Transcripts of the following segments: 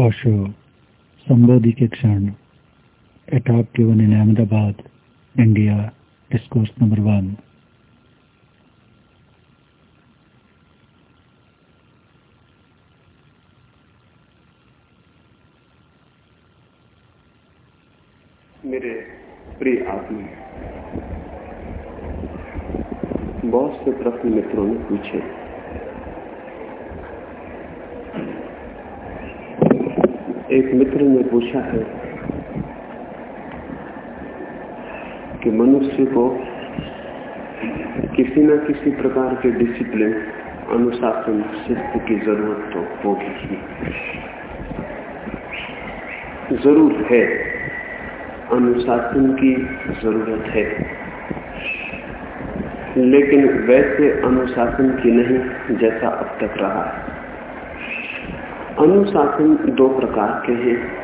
ऑशो संबोधि के क्षण एटॉप के one in Ahmedabad India discourse number one. पूछा है कि मनुष्य को किसी न किसी प्रकार के डिसिप्लिन अनुशासन, शिस्त की ज़रूरत तो होगी ही। ज़रूर है। अनुशासन की ज़रूरत है। लेकिन वैसे अनुशासन की नहीं, जैसा अब तक रहा अनुशासन दो प्रकार के हैं।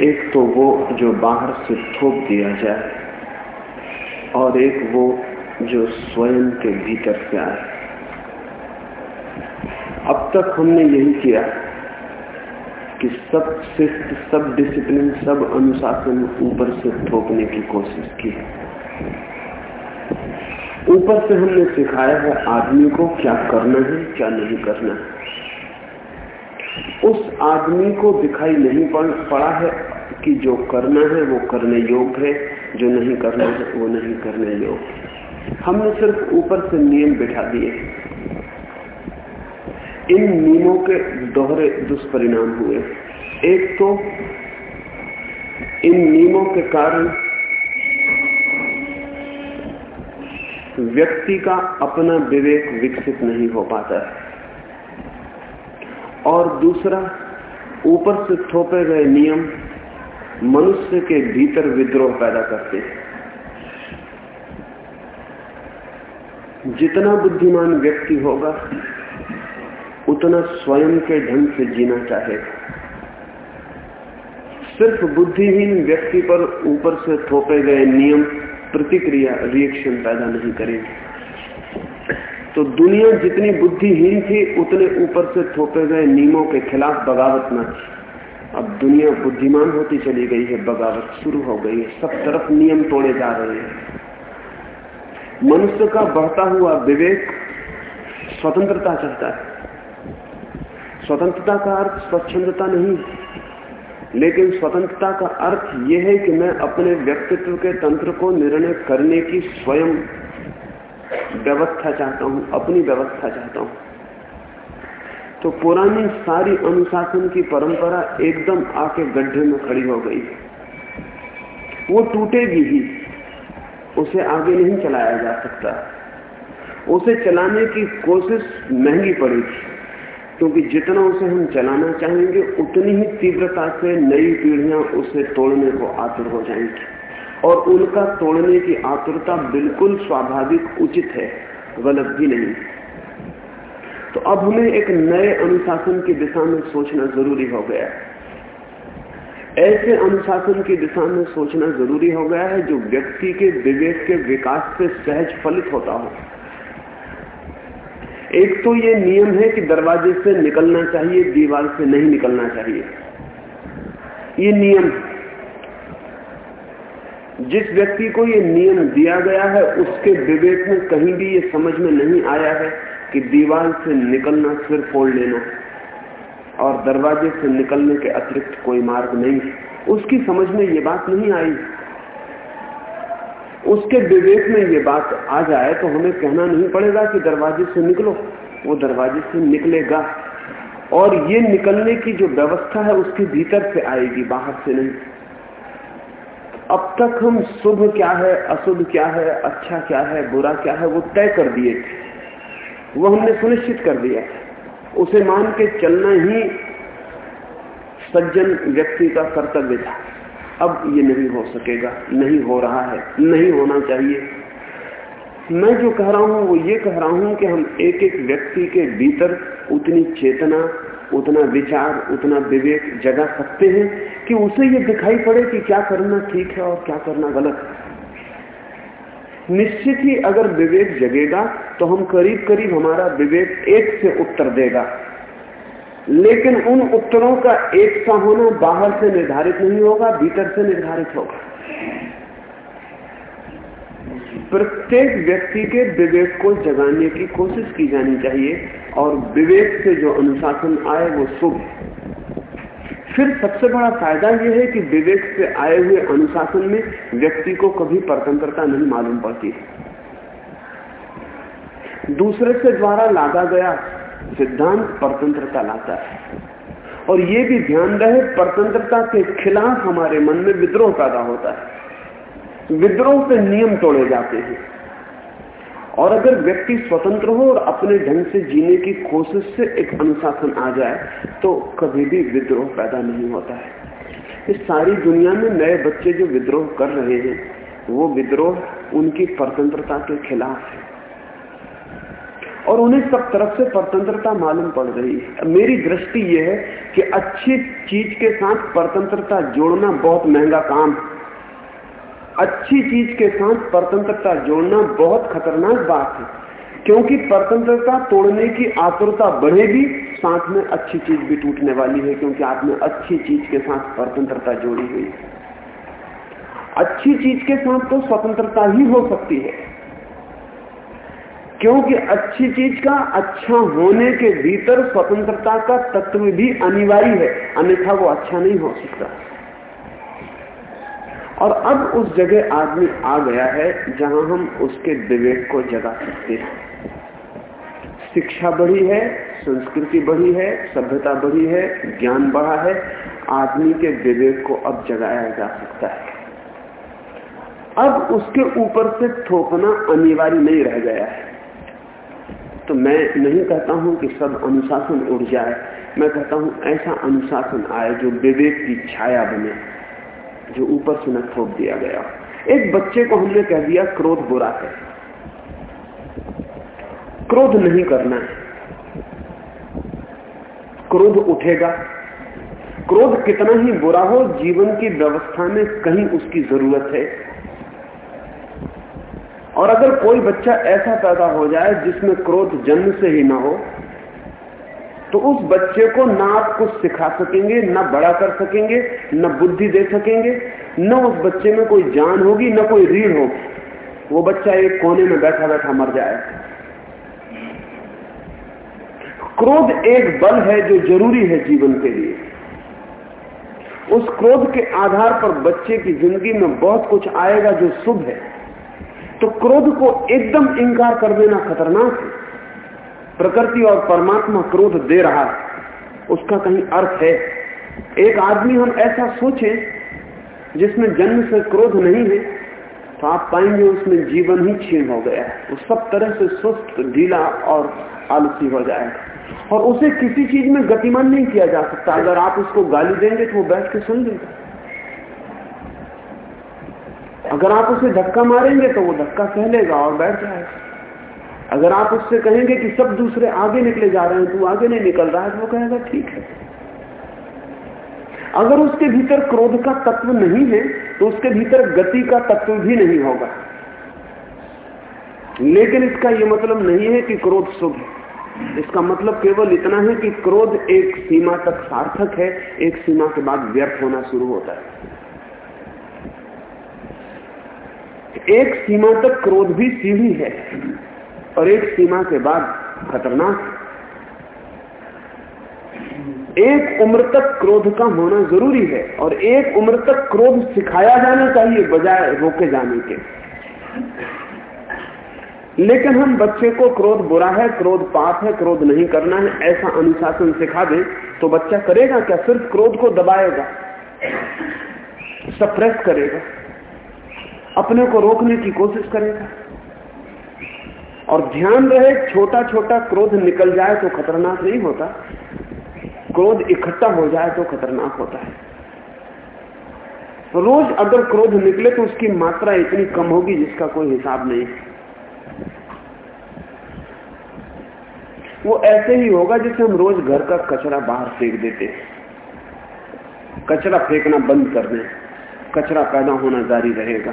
एक तो वो जो बाहर से थोप दिया जाए और एक वो जो स्वयं के भीतर से आए। अब तक हमने यही किया कि सब शिस्त, सब डिसिप्लिन सब अनुशासन ऊपर से थोपने की कोशिश की। ऊपर से हमने सिखाया है आदमी को क्या करना है, क्या नहीं करना है। उस आदमी को दिखाई नहीं पड़ा है कि जो करना है, वो करने योग्य है, जो नहीं करना है, वो नहीं करने योग्य हमने सिर्फ़ ऊपर से नियम बिठा दिए। इन नियमों के दोहरे दुष्परिणाम हुए। एक तो इन नियमों के कारण व्यक्ति का अपना विवेक विकसित नहीं हो पाता है। और दूसरा, ऊपर से थोपे गए नियम मनुष्य के भीतर विद्रोह पैदा करते हैं। जितना बुद्धिमान व्यक्ति होगा, उतना स्वयं के ढंग से जीना चाहेगा। सिर्फ़ बुद्धिहीन व्यक्ति पर ऊपर से थोपे गए नियम प्रतिक्रिया रिएक्शन पैदा नहीं करेंगे। तो दुनिया जितनी बुद्धिहीन थी, उतने ऊपर से थोपे गए नियमों के खिलाफ बगावत न थी। अब दुनिया बुद्धिमान होती चली गई है, बगावत शुरू हो गई है, सब तरफ़ नियम तोड़े जा रहे हैं। मनुष्य का बढ़ता हुआ विवेक स्वतंत्रता चाहता है। स्वतंत्रता का अर्थ स्वच्छंदता नहीं लेकिन स्वतंत्रता का अर्थ यह है कि मैं अपने व्यक्तित्व के तंत्र को निर्णय करने की स्वयं व्यवस्था चाहता हूँ, अपनी व्यवस्था चाहता हूँ। तो पुरानी सारी अनुशासन की परंपरा एकदम आके गड्ढे में खड़ी हो गई। वो टूटेगी ही। उसे आगे नहीं चलाया जा सकता। उसे चलाने की कोशिश महँगी पड़ेगी, क्योंकि जितना उसे हम चलाना चाहेंगे, उतनी ही तीव्रता से नई पीढ़ियाँ उसे तोड़ने को आतुर हो जाएँगी। और उनका तोड़ने की आतुरता बिल्कुल स्वाभाविक, उचित है, गलत भी नहीं। तो अब हमें एक नए अनुशासन की दिशा में सोचना ज़रूरी हो गया है। ऐसे अनुशासन की दिशा में सोचना ज़रूरी हो गया है जो व्यक्ति के विवेक के विकास से सहज फलित होता हो। एक तो ये नियम है कि दरवाजे से निकलना चाहिए, दीवार से नहीं निकलना चाहिए। ये नियम जिस व्यक्ति को ये नियम दिया गया है, उसके विवेक में कहीं भी ये समझ में नहीं आया है कि दीवार से निकलना सिर फोड़ लेना और दरवाजे से निकलने के अतिरिक्त कोई मार्ग नहीं उसकी समझ में ये बात नहीं आई। उसके विवेक में ये बात आ जाए तो हमें कहना नहीं पड़ेगा कि दरवाजे से निकलो, वो दरवाजे से निकलेगा। और ये निकलने की जो व्यवस्था है, उसके भीतर से आएगी, बाहर से नहीं। अब तक हम शुभ क्या है, अशुभ क्या है अच्छा क्या है, बुरा क्या है, वो तय कर दिए थे। वो हमने सुनिश्चित कर दिया। उसे मान के चलना ही सज्जन व्यक्ति का कर्तव्य था। अब ये नहीं हो सकेगा, नहीं हो रहा है, नहीं होना चाहिए। मैं जो कह रहा हूँ, वो ये कह रहा हूँ कि हम एक एक व्यक्ति के भीतर उतनी चेतना, उतना विचार, उतना विवेक जगा सकते हैं। कि उसे ये दिखाई पड़े कि क्या करना ठीक है और क्या करना गलत। है निश्चित ही अगर विवेक जगेगा तो हम करीब करीब हमारा विवेक एक से उत्तर देगा। लेकिन उन उत्तरों का एक सा होना बाहर से निर्धारित नहीं होगा, भीतर से निर्धारित होगा। प्रत्येक व्यक्ति के विवेक को जगाने की कोशिश की जानी चाहिए, और विवेक से जो अनुशासन आए वो शुभ। फिर सबसे बड़ा फ़ायदा यह है कि विवेक से आए हुए अनुशासन में व्यक्ति को कभी परतंत्रता नहीं मालूम पड़ती। दूसरे से द्वारा लादा गया सिद्धांत परतंत्रता लाता है। और ये भी ध्यान रहे, परतंत्रता के खिलाफ हमारे मन में विद्रोह पैदा होता है। विद्रोह से नियम तोड़े जाते हैं। और अगर व्यक्ति स्वतंत्र हो और अपने ढंग से जीने की कोशिश से एक अनुशासन आ जाए तो कभी भी विद्रोह पैदा नहीं होता है। इस सारी दुनिया में नए बच्चे जो विद्रोह कर रहे हैं, वो विद्रोह उनकी परतंत्रता के खिलाफ है। और उन्हें सब तरफ़ से परतंत्रता मालूम पड़ रही है। मेरी दृष्टि यह है कि अच्छी चीज़ के साथ परतंत्रता जोड़ना बहुत महँगा काम है। अच्छी चीज़ के साथ परतंत्रता जोड़ना बहुत खतरनाक बात है, क्योंकि परतंत्रता तोड़ने की आतुरता बढ़ेगी, साथ में अच्छी चीज़ भी टूटने वाली है, क्योंकि आपने अच्छी चीज़ के साथ परतंत्रता जोड़ी हुई है। अच्छी चीज़ के साथ तो स्वतंत्रता ही हो सकती है, क्योंकि अच्छी चीज़ का अच्छा होने के भीतर स्वतंत्रता का तत्व भी अनिवार्य है, अन्यथा वो अच्छा नहीं हो सकता। और अब उस जगह आदमी आ गया है जहाँ हम उसके विवेक को जगा सकते हैं। शिक्षा बढ़ी है, संस्कृति बढ़ी है, सभ्यता बढ़ी है, ज्ञान बढ़ा है, आदमी के विवेक को अब जगाया जा सकता है। अब उसके ऊपर से थोपना अनिवार्य नहीं रह गया है। तो मैं नहीं कहता हूँ कि सब अनुशासन उड़ जाए, मैं कहता हूँ ऐसा अनुशासन आए जो विवेक की छाया बने। जो ऊपर से न थोप दिया गया। एक बच्चे को हमने कह दिया, क्रोध बुरा है। क्रोध नहीं करना है। क्रोध उठेगा। क्रोध कितना ही बुरा हो, जीवन की व्यवस्था में कहीं उसकी ज़रूरत है। और अगर कोई बच्चा ऐसा पैदा हो जाए जिसमें क्रोध जन्म से ही ना हो तो उस बच्चे को ना आप कुछ सिखा सकेंगे, ना बड़ा कर सकेंगे, न बुद्धि दे सकेंगे, न उस बच्चे में कोई जान होगी, न कोई रीढ़ होगी। वो बच्चा एक कोने में बैठा बैठा मर जाए। क्रोध एक बल है जो ज़रूरी है जीवन के लिए। उस क्रोध के आधार पर बच्चे की ज़िंदगी में बहुत कुछ आएगा जो शुभ है। तो क्रोध को एकदम इंकार कर देना खतरनाक है। प्रकृति और परमात्मा क्रोध दे रहा उसका कहीं अर्थ है, एक आदमी हम ऐसा सोचे, जिसमें जन्म से क्रोध नहीं है तो आप पाएँगे उसमें जीवन ही छीन हो गया है। वो सब तरह से सुस्त, ढीला और आलसी हो जाएगा। और उसे किसी चीज़ में गतिमान नहीं किया जा सकता। अगर आप उसको गाली देंगे तो वो बैठ के सुन लेगा। अगर आप उसे धक्का मारेंगे तो वो धक्का सह लेगा और बैठ जाएगा। अगर आप उससे कहेंगे कि सब दूसरे आगे निकले जा रहे हैं, तू आगे नहीं निकल रहा है तो वो कहेगा, ठीक है। अगर उसके भीतर क्रोध का तत्व नहीं है तो उसके भीतर गति का तत्व भी नहीं होगा। लेकिन इसका यह मतलब नहीं है कि क्रोध शुभ है। इसका मतलब केवल इतना है कि क्रोध एक सीमा तक सार्थक है, एक सीमा के बाद व्यर्थ होना शुरू होता है। एक सीमा तक क्रोध भी सीढ़ी है। और एक सीमा के बाद खतरनाक। एक उम्र तक क्रोध का होना ज़रूरी है और एक उम्र तक क्रोध सिखाया जाना चाहिए बजाय रोके जाने के। लेकिन हम बच्चे को क्रोध बुरा है, क्रोध पाप है, क्रोध नहीं करना है, ऐसा अनुशासन सिखा दें तो बच्चा करेगा क्या? सिर्फ़ क्रोध को दबाएगा सप्रेस करेगा, अपने को रोकने की कोशिश करेगा। और ध्यान रहे छोटा छोटा क्रोध निकल जाए तो खतरनाक नहीं होता। क्रोध इकट्ठा हो जाए तो खतरनाक होता है। रोज अगर क्रोध निकले तो उसकी मात्रा इतनी कम होगी जिसका कोई हिसाब नहीं वो ऐसे ही होगा जैसे हम रोज घर का कचरा बाहर फेंक देते कचरा फेंकना बंद कर दें। कचरा पैदा होना जारी रहेगा।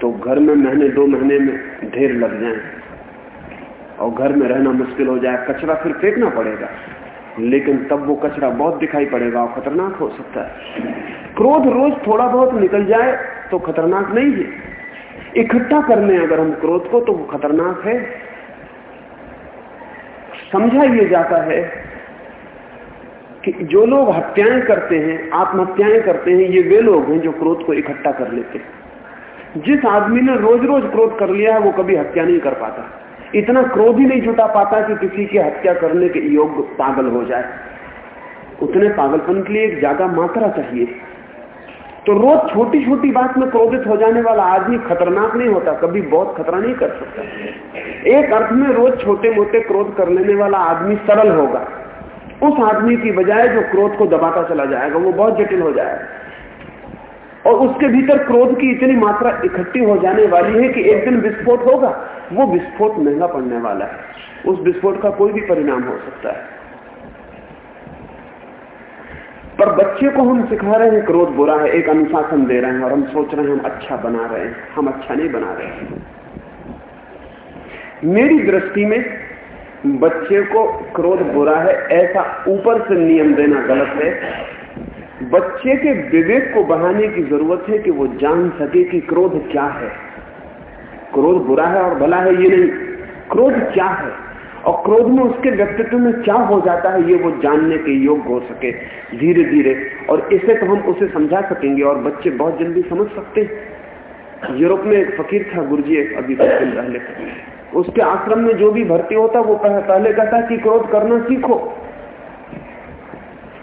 तो घर में महीने, दो महीने में ढेर लग जाए। और घर में रहना मुश्किल हो जाए, कचरा फिर फेंकना पड़ेगा। लेकिन तब वो कचरा बहुत दिखाई पड़ेगा और खतरनाक हो सकता है। क्रोध रोज थोड़ा बहुत निकल जाए तो खतरनाक नहीं है। इकट्ठा करने अगर हम क्रोध को तो वो खतरनाक है। समझा ये जाता है कि जो लोग हत्याएँ करते हैं, आत्महत्याएँ करते हैं, ये वे लोग हैं जो क्रोध को इकट्ठा कर लेते हैं। जिस आदमी ने रोज रोज क्रोध कर लिया है, वो कभी हत्या नहीं कर पाता। इतना क्रोध ही नहीं जुटा पाता कि किसी की हत्या करने के योग्य पागल हो जाए। उतने पागलपन के लिए एक ज़्यादा मात्रा चाहिए। तो रोज छोटी छोटी बात में क्रोधित हो जाने वाला आदमी खतरनाक नहीं होता, कभी बहुत खतरा नहीं कर सकता। एक अर्थ में रोज छोटे मोटे क्रोध कर लेने वाला आदमी सरल होगा। उस आदमी की बजाय जो क्रोध को दबाता चला जाएगा, वो बहुत जटिल हो जाएगा। और उसके भीतर क्रोध की इतनी मात्रा इकट्ठी हो जाने वाली है कि एक दिन विस्फोट होगा, वो विस्फोट महँगा पड़ने वाला है। उस विस्फोट का कोई भी परिणाम हो सकता है। पर बच्चे को हम सिखा रहे हैं, क्रोध बुरा है, एक अनुशासन दे रहे हैं और हम सोच रहे हैं, हम अच्छा बना रहे हैं, हम अच्छा नहीं बना रहे हैं। मेरी दृष्टि में बच्चे को क्रोध बुरा है, ऐसा ऊपर से नियम देना गलत है बच्चे के विवेक को बढ़ाने की ज़रूरत है कि वो जान सके कि क्रोध क्या है। क्रोध बुरा है और भला है ये नहीं। क्रोध क्या है? और क्रोध में उसके व्यक्तित्व में क्या हो जाता है ये वो जानने के योग्य हो सके धीरे धीरे और इसे तो हम उसे समझा सकेंगे और बच्चे बहुत जल्दी समझ सकते हैं। यूरोप में एक फकीर था, गुरुजी, एक अभी कुछ दिन पहले उसके आश्रम में जो भी भर्ती होता, वो पहले कहता कि क्रोध करना सीखो।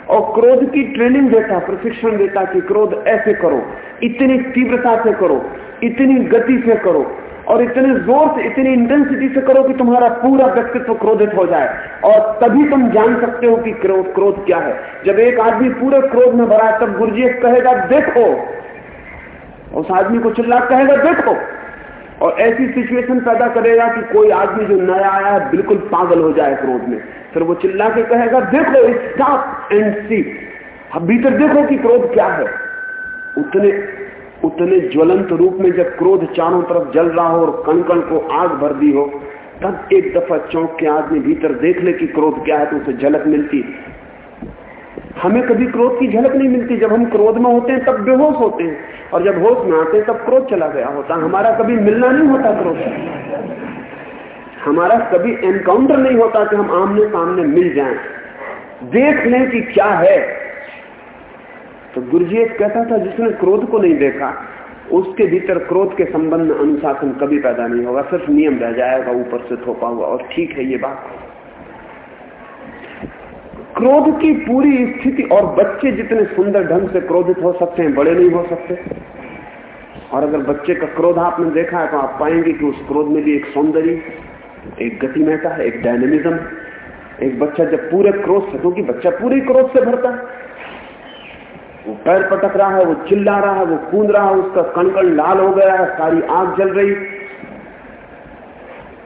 और क्रोध की ट्रेनिंग देता, प्रशिक्षण देता कि क्रोध ऐसे करो, इतनी तीव्रता से करो, इतनी गति से करो, और इतने ज़ोर से, इतनी इंटेंसिटी से करो कि तुम्हारा पूरा व्यक्तित्व क्रोधित हो जाए। और तभी तुम जान सकते हो कि क्रोध क्रोध क्या है। जब एक आदमी पूरे क्रोध में भरा है, तब गुरुजी कहेगा, देखो। उस आदमी को चिल्ला, कहेगा, देखो। और ऐसी सिचुएशन पैदा करेगा कि कोई आदमी जो नया आया है, बिल्कुल पागल हो जाए क्रोध में। फिर वो चिल्ला के कहेगा, देखो स्टॉप एंड सी अब भीतर देखो कि क्रोध क्या है। उतने उतने ज्वलंत रूप में जब क्रोध चारों तरफ़ जल रहा हो और कण कण को आग भर दी हो, तब एक दफ़ा चौंक के आदमी भीतर देख ले कि क्रोध क्या है तो उसे झलक मिलती। हमें कभी क्रोध की झलक नहीं मिलती। जब हम क्रोध में होते हैं, तब बेहोश होते हैं। और जब होश में आते हैं, तब क्रोध चला गया होता हमारा कभी मिलना नहीं होता क्रोध। हमारा कभी एनकाउंटर नहीं होता कि हम आमने सामने मिल जाएँ। देख लें कि क्या है। तो गुरुजी एक कहता था, जिसने क्रोध को नहीं देखा, उसके भीतर क्रोध के संबंध में अनुशासन कभी पैदा नहीं होगा। सिर्फ़ नियम रह जाएगा, ऊपर से थोपा हुआ, और ठीक है, ये बात। क्रोध की पूरी स्थिति और बच्चे जितने सुंदर ढंग से क्रोधित हो सकते हैं, बड़े नहीं हो सकते। और अगर बच्चे का क्रोध आपने देखा है तो आप पाएँगे कि उस क्रोध में भी एक सौंदर्य, एक गतिमयता है, एक डायनेमिज्म। एक बच्चा जब पूरे क्रोध से, क्योंकि बच्चा पूरे क्रोध से भरता है। वो पैर पटक रहा है, वो चिल्ला रहा है, वो कूद रहा है, उसका कण कण लाल हो गया है, सारी आग जल रही।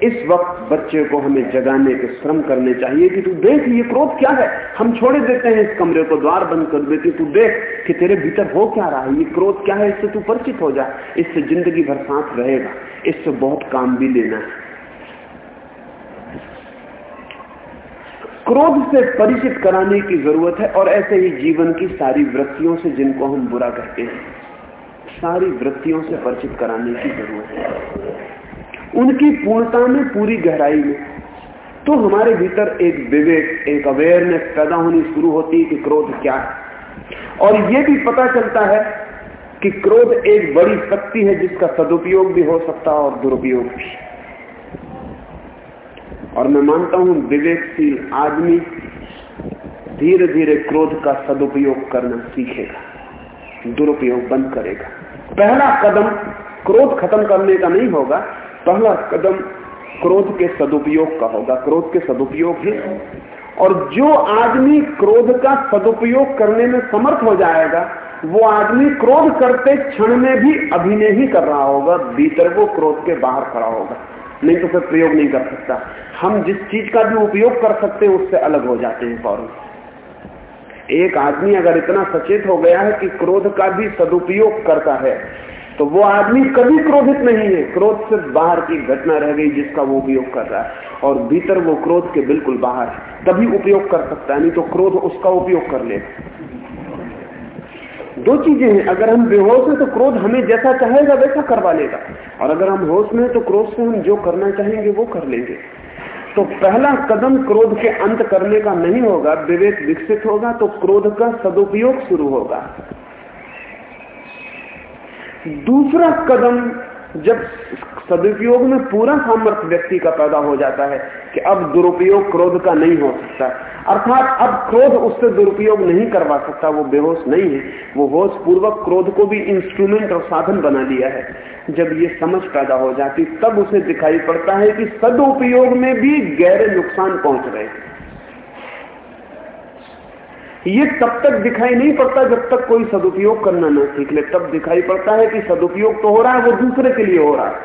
इस वक्त बच्चे को हमें जगाने के श्रम करने चाहिए कि तू देख ये क्रोध क्या है? हम छोड़े देते हैं इस कमरे को, द्वार बंद कर देते तू देख कि तेरे भीतर हो क्या रहा है? ये क्रोध क्या है? इससे तू परिचित हो जा। इससे ज़िंदगी भर साथ रहेगा। इससे बहुत काम भी लेना है। क्रोध से परिचित कराने की ज़रूरत है और ऐसे ही जीवन की सारी वृत्तियों से जिनको हम बुरा कहते हैं, सारी वृत्तियों से परिचित कराने की ज़रूरत है। उनकी पूर्णता में पूरी गहराई में। तो हमारे भीतर एक विवेक, एक अवेयरनेस पैदा होनी शुरू होती है कि क्रोध क्या है। और यह भी पता चलता है कि क्रोध एक बड़ी शक्ति है जिसका सदुपयोग भी हो सकता है और दुरुपयोग भी। और मैं मानता हूँ, विवेकशील आदमी धीरे धीरे क्रोध का सदुपयोग करना सीखेगा, दुरुपयोग बंद करेगा। पहला कदम क्रोध खत्म करने का नहीं होगा पहला कदम क्रोध के सदुपयोग का होगा। क्रोध के सदुपयोग ही। और जो आदमी क्रोध का सदुपयोग करने में समर्थ हो जाएगा, वो आदमी क्रोध करते क्षण में भी अभिनय ही कर रहा होगा, भीतर वो क्रोध के बाहर खड़ा होगा। नहीं तो फिर प्रयोग नहीं कर सकता। हम जिस चीज़ का भी उपयोग कर सकते हैं, उससे अलग हो जाते हैं फ़ौरन। एक आदमी अगर इतना सचेत हो गया है कि क्रोध का भी सदुपयोग करता है तो वो आदमी कभी क्रोधित नहीं है। क्रोध सिर्फ़ बाहर की घटना रह गई जिसका वो उपयोग कर रहा है और भीतर वो क्रोध के बिल्कुल बाहर तभी उपयोग कर सकता है, नहीं तो क्रोध उसका उपयोग कर ले। दो चीज़ें हैं। अगर हम बेहोश हैं तो क्रोध हमें जैसा चाहेगा वैसा करवा लेगा। और अगर हम होश में हैं तो क्रोध से हम जो करना चाहेंगे वो कर लेंगे। तो पहला कदम क्रोध के अंत करने का नहीं होगा, विवेक विकसित होगा तो क्रोध का सदुपयोग शुरू होगा। दूसरा कदम जब सदुपयोग में पूरा सामर्थ्य व्यक्ति का पैदा हो जाता है कि अब दुरुपयोग क्रोध का नहीं हो सकता। अर्थात अब क्रोध उससे दुरुपयोग नहीं करवा सकता, वो बेहोश नहीं है। वो होश पूर्वक क्रोध को भी इंस्ट्रूमेंट और साधन बना लिया है। जब ये समझ पैदा हो जाती, तब उसे दिखाई पड़ता है कि सदुपयोग में भी गहरे नुकसान पहुँच रहे हैं। ये तब तक दिखाई नहीं पड़ता जब तक कोई सदुपयोग करना ना सीख ले तब दिखाई पड़ता है कि सदुपयोग तो हो रहा है, वो दूसरे के लिए हो रहा है।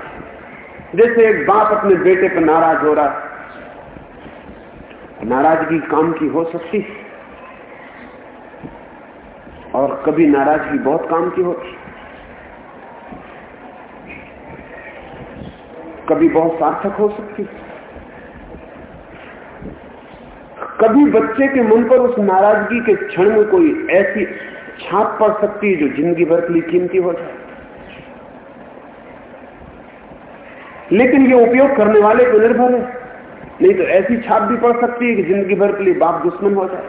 जैसे एक बाप अपने बेटे पर नाराज़ हो रहा नाराज़गी काम की हो सकती और कभी नाराज़गी बहुत काम की होती कभी बहुत सार्थक हो सकती कभी बच्चे के मन पर उस नाराज़गी के क्षण में कोई ऐसी छाप पड़ सकती है जो ज़िंदगी भर के लिए कीमती हो जाए? लेकिन ये उपयोग करने वाले पर निर्भर है। नहीं तो ऐसी छाप भी पड़ सकती है कि ज़िंदगी भर के लिए बाप दुश्मन हो जाए।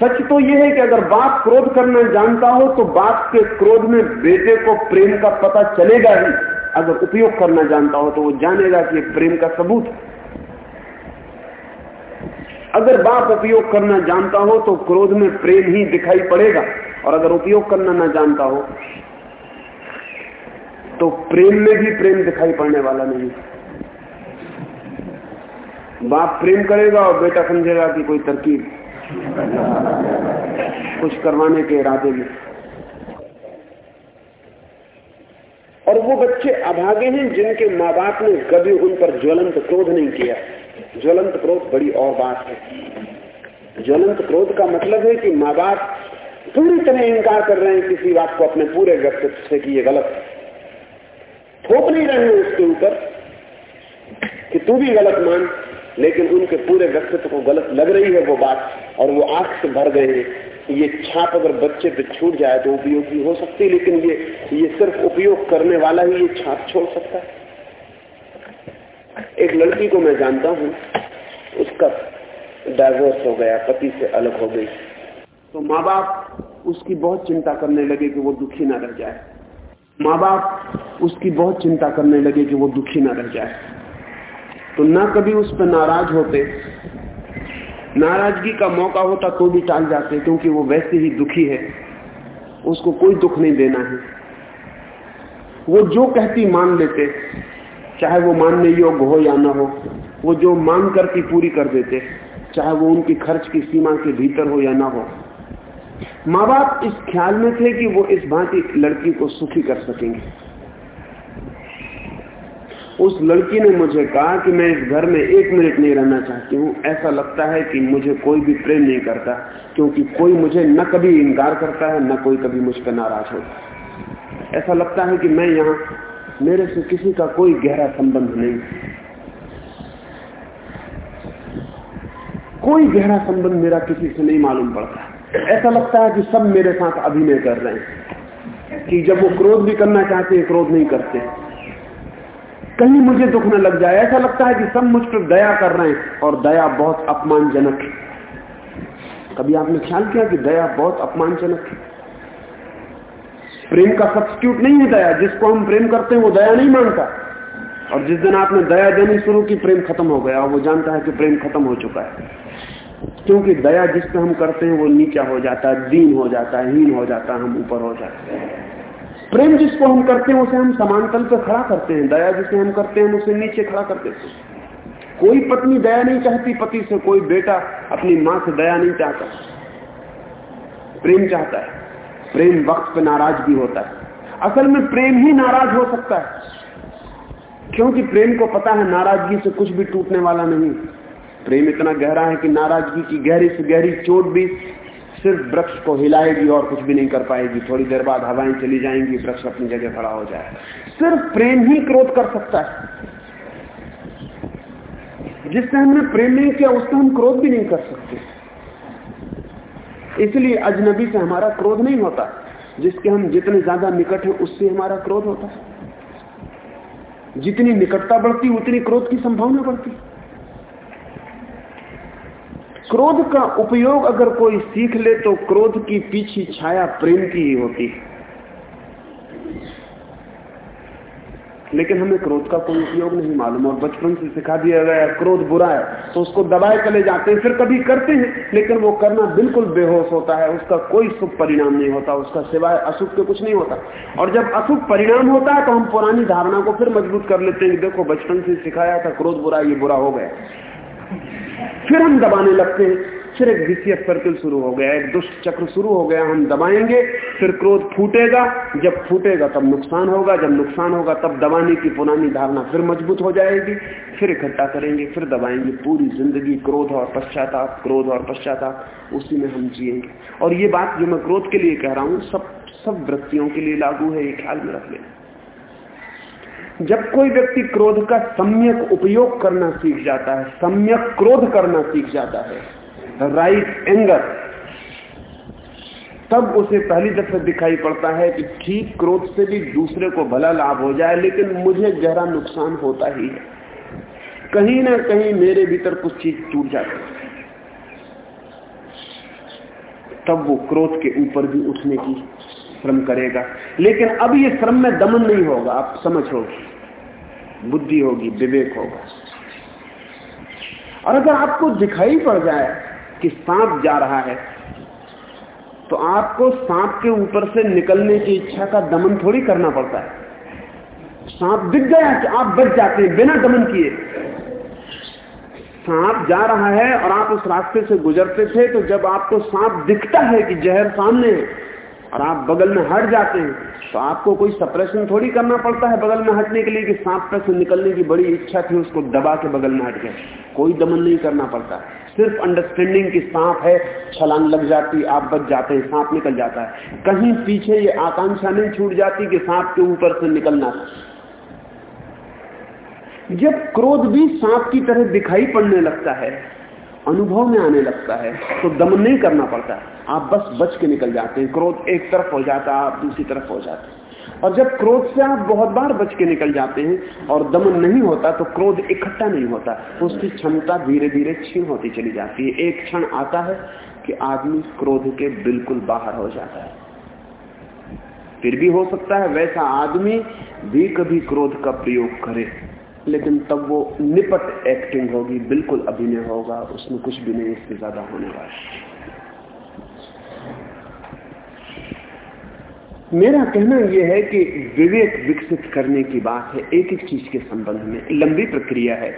सच तो यह है कि अगर बाप क्रोध करना जानता हो तो बाप के क्रोध में बेटे को प्रेम का पता चलेगा ही। अगर उपयोग करना जानता हो तो वो जानेगा कि प्रेम का सबूत है। अगर बाप उपयोग करना जानता हो तो क्रोध में प्रेम ही दिखाई पड़ेगा, और अगर उपयोग करना ना जानता हो तो प्रेम में भी प्रेम दिखाई पड़ने वाला नहीं। बाप प्रेम करेगा और बेटा समझेगा कि कोई तरकीब, कुछ करवाने के इरादे में। और वो बच्चे अभागे हैं जिनके माँ बाप ने कभी उन पर ज्वलंत क्रोध नहीं किया। ज्वलंत क्रोध बड़ी और बात है। ज्वलंत क्रोध का मतलब है कि माँ बाप पूरी तरह इंकार कर रहे हैं किसी बात को अपने पूरे व्यक्तित्व से कि ये गलत है। थोप नहीं रहे हैं उसके ऊपर कि तू भी गलत मान, लेकिन उनके पूरे व्यक्तित्व को गलत लग रही है वो बात और वो आँख से भर गए हैं ये छाप अगर बच्चे पे छूट जाए तो उपयोगी हो सकती है, लेकिन ये ये सिर्फ़ उपयोग करने वाला ही ये छाप छोड़ सकता है। एक लड़की को मैं जानता हूँ, उसका डाइवोर्स हो गया, पति से अलग हो गई। तो माँ बाप उसकी बहुत चिंता करने लगे कि वो दुखी ना रह जाए। माँ बाप उसकी बहुत चिंता करने लगे कि वो दुखी ना रह जाए। तो ना कभी उस पर नाराज़ होते, नाराज़गी का मौका होता तो भी टाल जाते, क्योंकि वो वैसे ही दुखी है। उसको कोई दुख नहीं देना है। वो जो कहती मान लेते चाहे वो मानने योग्य हो या ना हो, वो जो मांग करके पूरी कर देते चाहे वो उनकी खर्च की सीमा के भीतर हो या ना हो। माँ बाप इस ख्याल में थे कि वो इस भांति लड़की को सुखी कर सकेंगे। उस लड़की ने मुझे कहा कि मैं इस घर में एक मिनट नहीं रहना चाहती हूँ। ऐसा लगता है कि मुझे कोई भी प्रेम नहीं करता, क्योंकि कोई मुझे न कभी इनकार करता है, न कोई कभी मुझ पर नाराज़ होता ऐसा लगता है कि मैं यहाँ मेरे से किसी का कोई गहरा संबंध नहीं। कोई गहरा संबंध मेरा किसी से नहीं मालूम पड़ता। ऐसा लगता है कि सब मेरे साथ अभिनय कर रहे हैं, कि जब वो क्रोध भी करना चाहते हैं, क्रोध नहीं करते। कहीं मुझे दुख न लग जाए, ऐसा लगता है कि सब मुझ पर दया कर रहे हैं, और दया बहुत अपमानजनक है। कभी आपने ख्याल किया कि दया बहुत अपमानजनक है? प्रेम का सब्सिट्यूट नहीं है दया। जिसको हम प्रेम करते हैं, वो दया नहीं मानता। और जिस दिन आपने दया देनी शुरू की, प्रेम खत्म हो गया। वो जानता है कि प्रेम खत्म हो चुका है। क्योंकि दया जिस पे हम करते हैं, वो नीचा हो जाता है, दीन हो जाता है, हीन हो जाता है, हम ऊपर हो जाते हैं। प्रेम जिसको हम करते हैं, उसे हम समानतल पे खड़ा करते हैं। दया जिसे हम करते हैं उसे नीचे खड़ा कर देते हैं। कोई पत्नी दया नहीं चाहती, पति से कोई बेटा अपनी माँ से दया नहीं चाहता। प्रेम चाहता है। प्रेम वक्त पे नाराज़ भी होता है। असल में प्रेम ही नाराज़ हो सकता है। क्योंकि प्रेम को पता है नाराज़गी से कुछ भी टूटने वाला नहीं। प्रेम इतना गहरा है कि नाराज़गी की गहरी से गहरी चोट भी सिर्फ़ वृक्ष को हिलाएगी और कुछ भी नहीं कर पाएगी। थोड़ी देर बाद हवाएँ चली जाएँगी, वृक्ष अपनी जगह खड़ा हो जाए सिर्फ़ प्रेम ही क्रोध कर सकता है। जिससे हमने प्रेम नहीं किया, उससे हम क्रोध भी नहीं कर सकते। इसलिए अजनबी से हमारा क्रोध नहीं होता। जिसके हम जितने ज़्यादा निकट हैं, उससे हमारा क्रोध होता है। जितनी निकटता बढ़ती, उतनी क्रोध की संभावना बढ़ती। क्रोध का उपयोग अगर कोई सीख ले तो क्रोध की पीछे छाया प्रेम की ही होती है। लेकिन हमें क्रोध का कोई उपयोग नहीं मालूम, और बचपन से सिखा दिया गया क्रोध बुरा है तो उसको दबाए चले जाते हैं, फिर कभी करते हैं, लेकिन वो करना बिल्कुल बेहोश होता है, उसका कोई शुभ परिणाम नहीं होता, उसका सिवाय अशुभ के कुछ नहीं होता। और जब अशुभ परिणाम होता है तो हम पुरानी धारणा को फिर मज़बूत कर लेते हैं देखो, बचपन से सिखाया था, क्रोध बुरा, ये बुरा हो गया। फिर हम दबाने लगते हैं फिर एक विषय सर्कल शुरू हो गया, एक दुष्ट चक्र शुरू हो गया, हम दबाएँगे, फिर क्रोध फूटेगा, जब फूटेगा तब नुकसान होगा, जब नुकसान होगा तब दबाने की पुरानी धारणा फिर मज़बूत हो जाएगी, फिर इकट्ठा करेंगे, फिर दबाएँगे, पूरी ज़िंदगी क्रोध और पश्चाताप, क्रोध और पश्चाताप, उसी में हम जिएँगे। और ये बात जो मैं क्रोध के लिए कह रहा हूँ, सब सब वृत्तियों के लिए लागू है, ये ख्याल में रख लेना जब कोई व्यक्ति क्रोध का सम्यक उपयोग करना सीख जाता है, सम्यक क्रोध करना सीख जाता है राइट एंगर तब उसे पहली दफे दिखाई पड़ता है कि ठीक क्रोध से भी दूसरे को भला लाभ हो जाए, लेकिन मुझे गहरा नुकसान होता ही है। कहीं ना कहीं मेरे भीतर कुछ चीज़ टूट जाती है। तब वो क्रोध के ऊपर भी उठने की श्रम करेगा। लेकिन अब ये श्रम में दमन नहीं होगा, आप समझ होगी। बुद्धि होगी, विवेक होगा। और अगर आपको दिखाई पड़ जाए कि सांप जा रहा है। तो आपको सांप के ऊपर से निकलने की इच्छा का दमन थोड़ी करना पड़ता है। सांप दिख गया कि आप बच जाते हैं बिना दमन किए। सांप जा रहा है और आप उस रास्ते से गुजरते थे तो जब आपको सांप दिखता है कि जहर सामने है और आप बगल में हट जाते हैं तो आपको कोई सप्रेशन थोड़ी करना पड़ता है बगल में हटने के लिए कि सांप पे से निकलने की बड़ी इच्छा थी, उसको दबा के बगल में हट गए कोई दमन नहीं करना पड़ता। सिर्फ़ अंडरस्टैंडिंग की सांप है, छलांग लग जाती, आप बच जाते हैं, सांप निकल जाता है। कहीं पीछे ये आकांक्षा नहीं छूट जाती कि सांप के ऊपर से निकलना। जब क्रोध भी सांप की तरह दिखाई पड़ने लगता है, अनुभव में आने लगता है तो दमन नहीं करना पड़ता। आप बस बच के निकल जाते हैं, क्रोध एक तरफ़ हो जाता, आप दूसरी तरफ़ हो जाते हैं। और जब क्रोध से आप बहुत बार बच के निकल जाते हैं और दमन नहीं होता तो क्रोध इकट्ठा नहीं होता, उसकी क्षमता धीरे धीरे क्षीण होती चली जाती है। एक क्षण आता है कि आदमी क्रोध के बिल्कुल बाहर हो जाता है। फिर भी हो सकता है वैसा आदमी भी कभी क्रोध का प्रयोग करे, लेकिन तब वो निपट एक्टिंग होगी, बिल्कुल अभिनय होगा, उसमें कुछ भी नहीं, इससे ज़्यादा होने वाला मेरा कहना यह है कि विवेक विकसित करने की बात है, एक एक चीज़ के संबंध में। लंबी प्रक्रिया है।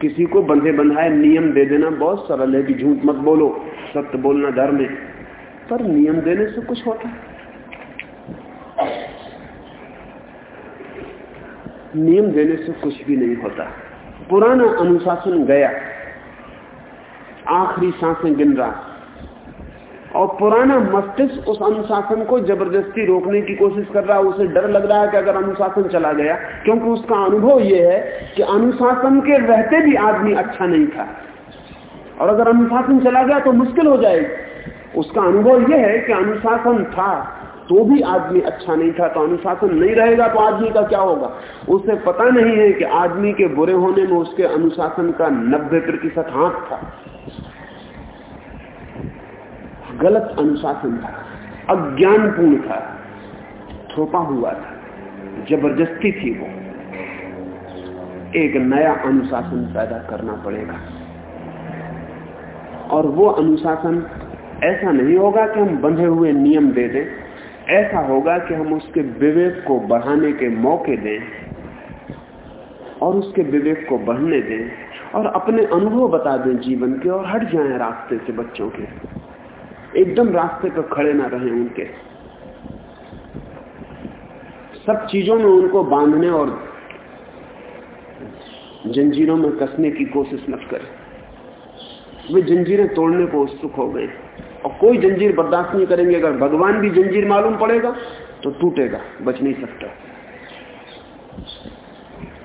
किसी को बंधे बंधाए नियम दे देना बहुत सरल है कि झूठ मत बोलो, सत्य बोलना धर्म है। पर नियम देने से कुछ होता है। नियम देने से कुछ भी नहीं होता। पुराना अनुशासन गया। आखिरी साँसें गिन रहा। और पुराना मस्तिष्क उस अनुशासन को ज़बरदस्ती रोकने की कोशिश कर रहा है, उसे डर लग रहा है कि अगर अनुशासन चला गया, क्योंकि उसका अनुभव यह है कि अनुशासन के रहते भी आदमी अच्छा नहीं था। और अगर अनुशासन चला गया तो मुश्किल हो जाएगी। उसका अनुभव यह है कि अनुशासन था तो भी आदमी अच्छा नहीं था तो अनुशासन नहीं रहेगा तो आदमी का क्या होगा? उसे पता नहीं है कि आदमी के बुरे होने में उसके अनुशासन का नब्बे प्रतिशत हाथ था। गलत अनुशासन था, अज्ञानपूर्ण था, थोपा हुआ था, ज़बरदस्ती थी वो। एक नया अनुशासन पैदा करना पड़ेगा। और वो अनुशासन ऐसा नहीं होगा कि हम बंधे हुए नियम दे दें, ऐसा होगा कि हम उसके विवेक को बढ़ाने के मौके दें और उसके विवेक को बढ़ने दें और अपने अनुभव बता दें जीवन के और हट जाएँ रास्ते से बच्चों के। एकदम रास्ते पर खड़े ना रहे उनके। सब चीज़ों में उनको बांधने और जंजीरों में कसने की कोशिश मत करें। वे जंजीरें तोड़ने को उत्सुक हो गए। और कोई जंजीर बर्दाश्त नहीं करेंगे, अगर भगवान भी जंजीर मालूम पड़ेगा तो टूटेगा, बच नहीं सकता।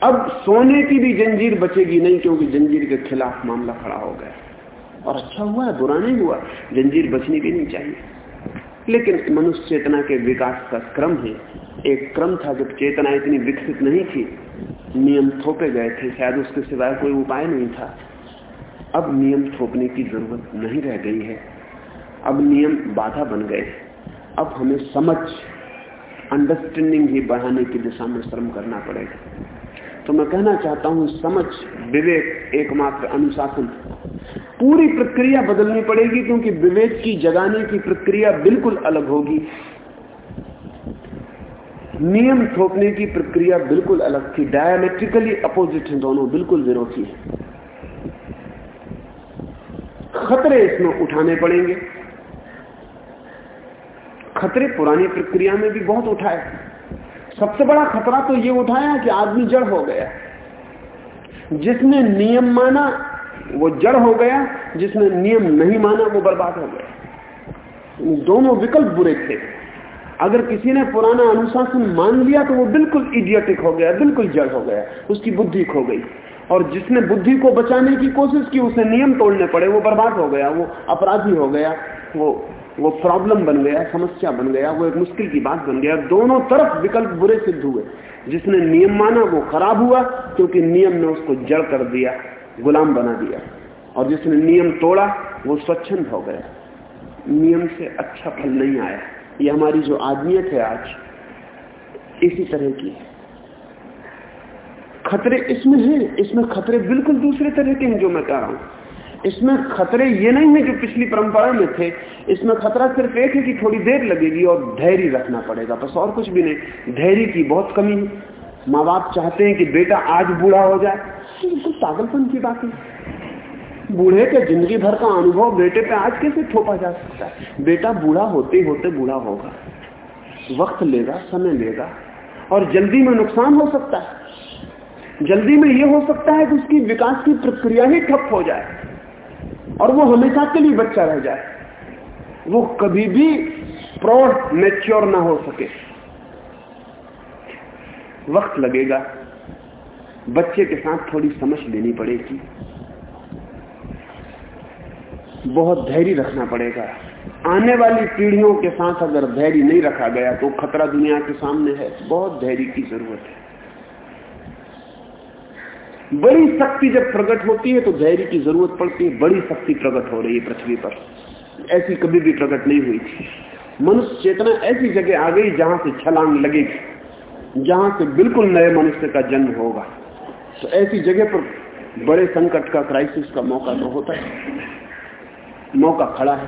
अब सोने की भी जंजीर बचेगी नहीं, क्योंकि जंजीर के खिलाफ मामला खड़ा हो गया। और अच्छा हुआ है बुरा नहीं हुआ, जंजीर बचनी भी नहीं चाहिए। लेकिन मनुष्य चेतना के विकास का क्रम है। एक क्रम था जब चेतना इतनी विकसित नहीं थी। नियम थोपे गए थे, शायद उसके सिवाय कोई उपाय नहीं था। अब नियम थोपने की ज़रूरत नहीं रह गई है। अब नियम बाधा बन गए। अब हमें समझ अंडरस्टैंडिंग ही बढ़ाने की दिशा में श्रम करना पड़ेगा। तो मैं कहना चाहता हूँ, समझ, विवेक एकमात्र अनुशासन। पूरी प्रक्रिया बदलनी पड़ेगी क्योंकि विवेक की जगाने की प्रक्रिया बिल्कुल अलग होगी। नियम थोपने की प्रक्रिया बिल्कुल अलग थी। डायमेट्रिकली अपोजिट है दोनों, बिल्कुल विरोधी है। खतरे इसमें उठाने पड़ेंगे। खतरे पुरानी प्रक्रिया में भी बहुत उठाए। सबसे बड़ा खतरा तो ये उठाया कि आदमी जड़ हो गया। जिसने नियम माना वो जड़ हो गया, जिसने नियम नहीं माना, वो बर्बाद हो गया। दोनों विकल्प बुरे थे। अगर किसी ने पुराना अनुशासन मान लिया तो वो बिल्कुल इडियटिक हो गया, बिल्कुल जड़ हो गया, उसकी बुद्धि खो गई। और जिसने बुद्धि को बचाने की कोशिश की उसे नियम तोड़ने पड़े, वो बर्बाद हो गया, वो अपराधी हो गया, वो वो प्रॉब्लम बन गया, समस्या बन गया, वो एक मुश्किल की बात बन गया। दोनों तरफ़ विकल्प बुरे सिद्ध हुए। जिसने नियम माना, वो खराब हुआ, क्योंकि नियम ने उसको जड़ कर दिया। गुलाम बना दिया। और जिसने नियम तोड़ा, वो स्वच्छंद हो गया। नियम से अच्छा फल नहीं आया। ये हमारी जो आदमियत है आज, इसी तरह की है। खतरे इसमें है, इसमें खतरे बिल्कुल दूसरे तरह के हैं जो मैं कह रहा हूँ। इसमें खतरे ये नहीं है जो पिछली परंपरा में थे। इसमें खतरा सिर्फ़ एक है कि थोड़ी देर लगेगी और धैर्य रखना पड़ेगा। बस और कुछ भी नहीं, धैर्य की बहुत कमी है। माँ बाप चाहते हैं कि बेटा आज बूढ़ा हो जाए। पागलपन की बात है। बूढ़े के ज़िंदगी भर का अनुभव बेटे पे आज कैसे थोपा जा सकता है? बेटा बूढ़ा होते होते बूढ़ा होगा। वक्त लेगा, समय लेगा, और जल्दी में नुकसान हो सकता है। जल्दी में यह हो सकता है कि उसकी विकास की प्रक्रिया ही ठप हो जाए, और वो हमेशा के लिए बच्चा रह जाए। वो कभी भी प्रौढ़, मेच्योर ना हो सके। वक्त लगेगा। बच्चे के साथ थोड़ी समझ लेनी पड़ेगी। बहुत धैर्य रखना पड़ेगा। आने वाली पीढ़ियों के साथ अगर धैर्य नहीं रखा गया तो खतरा दुनिया के सामने है। बहुत धैर्य की ज़रूरत है। बड़ी शक्ति जब प्रकट होती है तो धैर्य की ज़रूरत पड़ती है। बड़ी शक्ति प्रकट हो रही है पृथ्वी पर। ऐसी कभी भी प्रकट नहीं हुई थी। मनुष्य चेतना ऐसी जगह आ गई जहाँ से छलांग लगेगी, जहाँ से बिल्कुल नए मनुष्य का जन्म होगा। तो ऐसी जगह पर बड़े संकट का क्राइसिस का मौका तो होता है। मौका खड़ा है।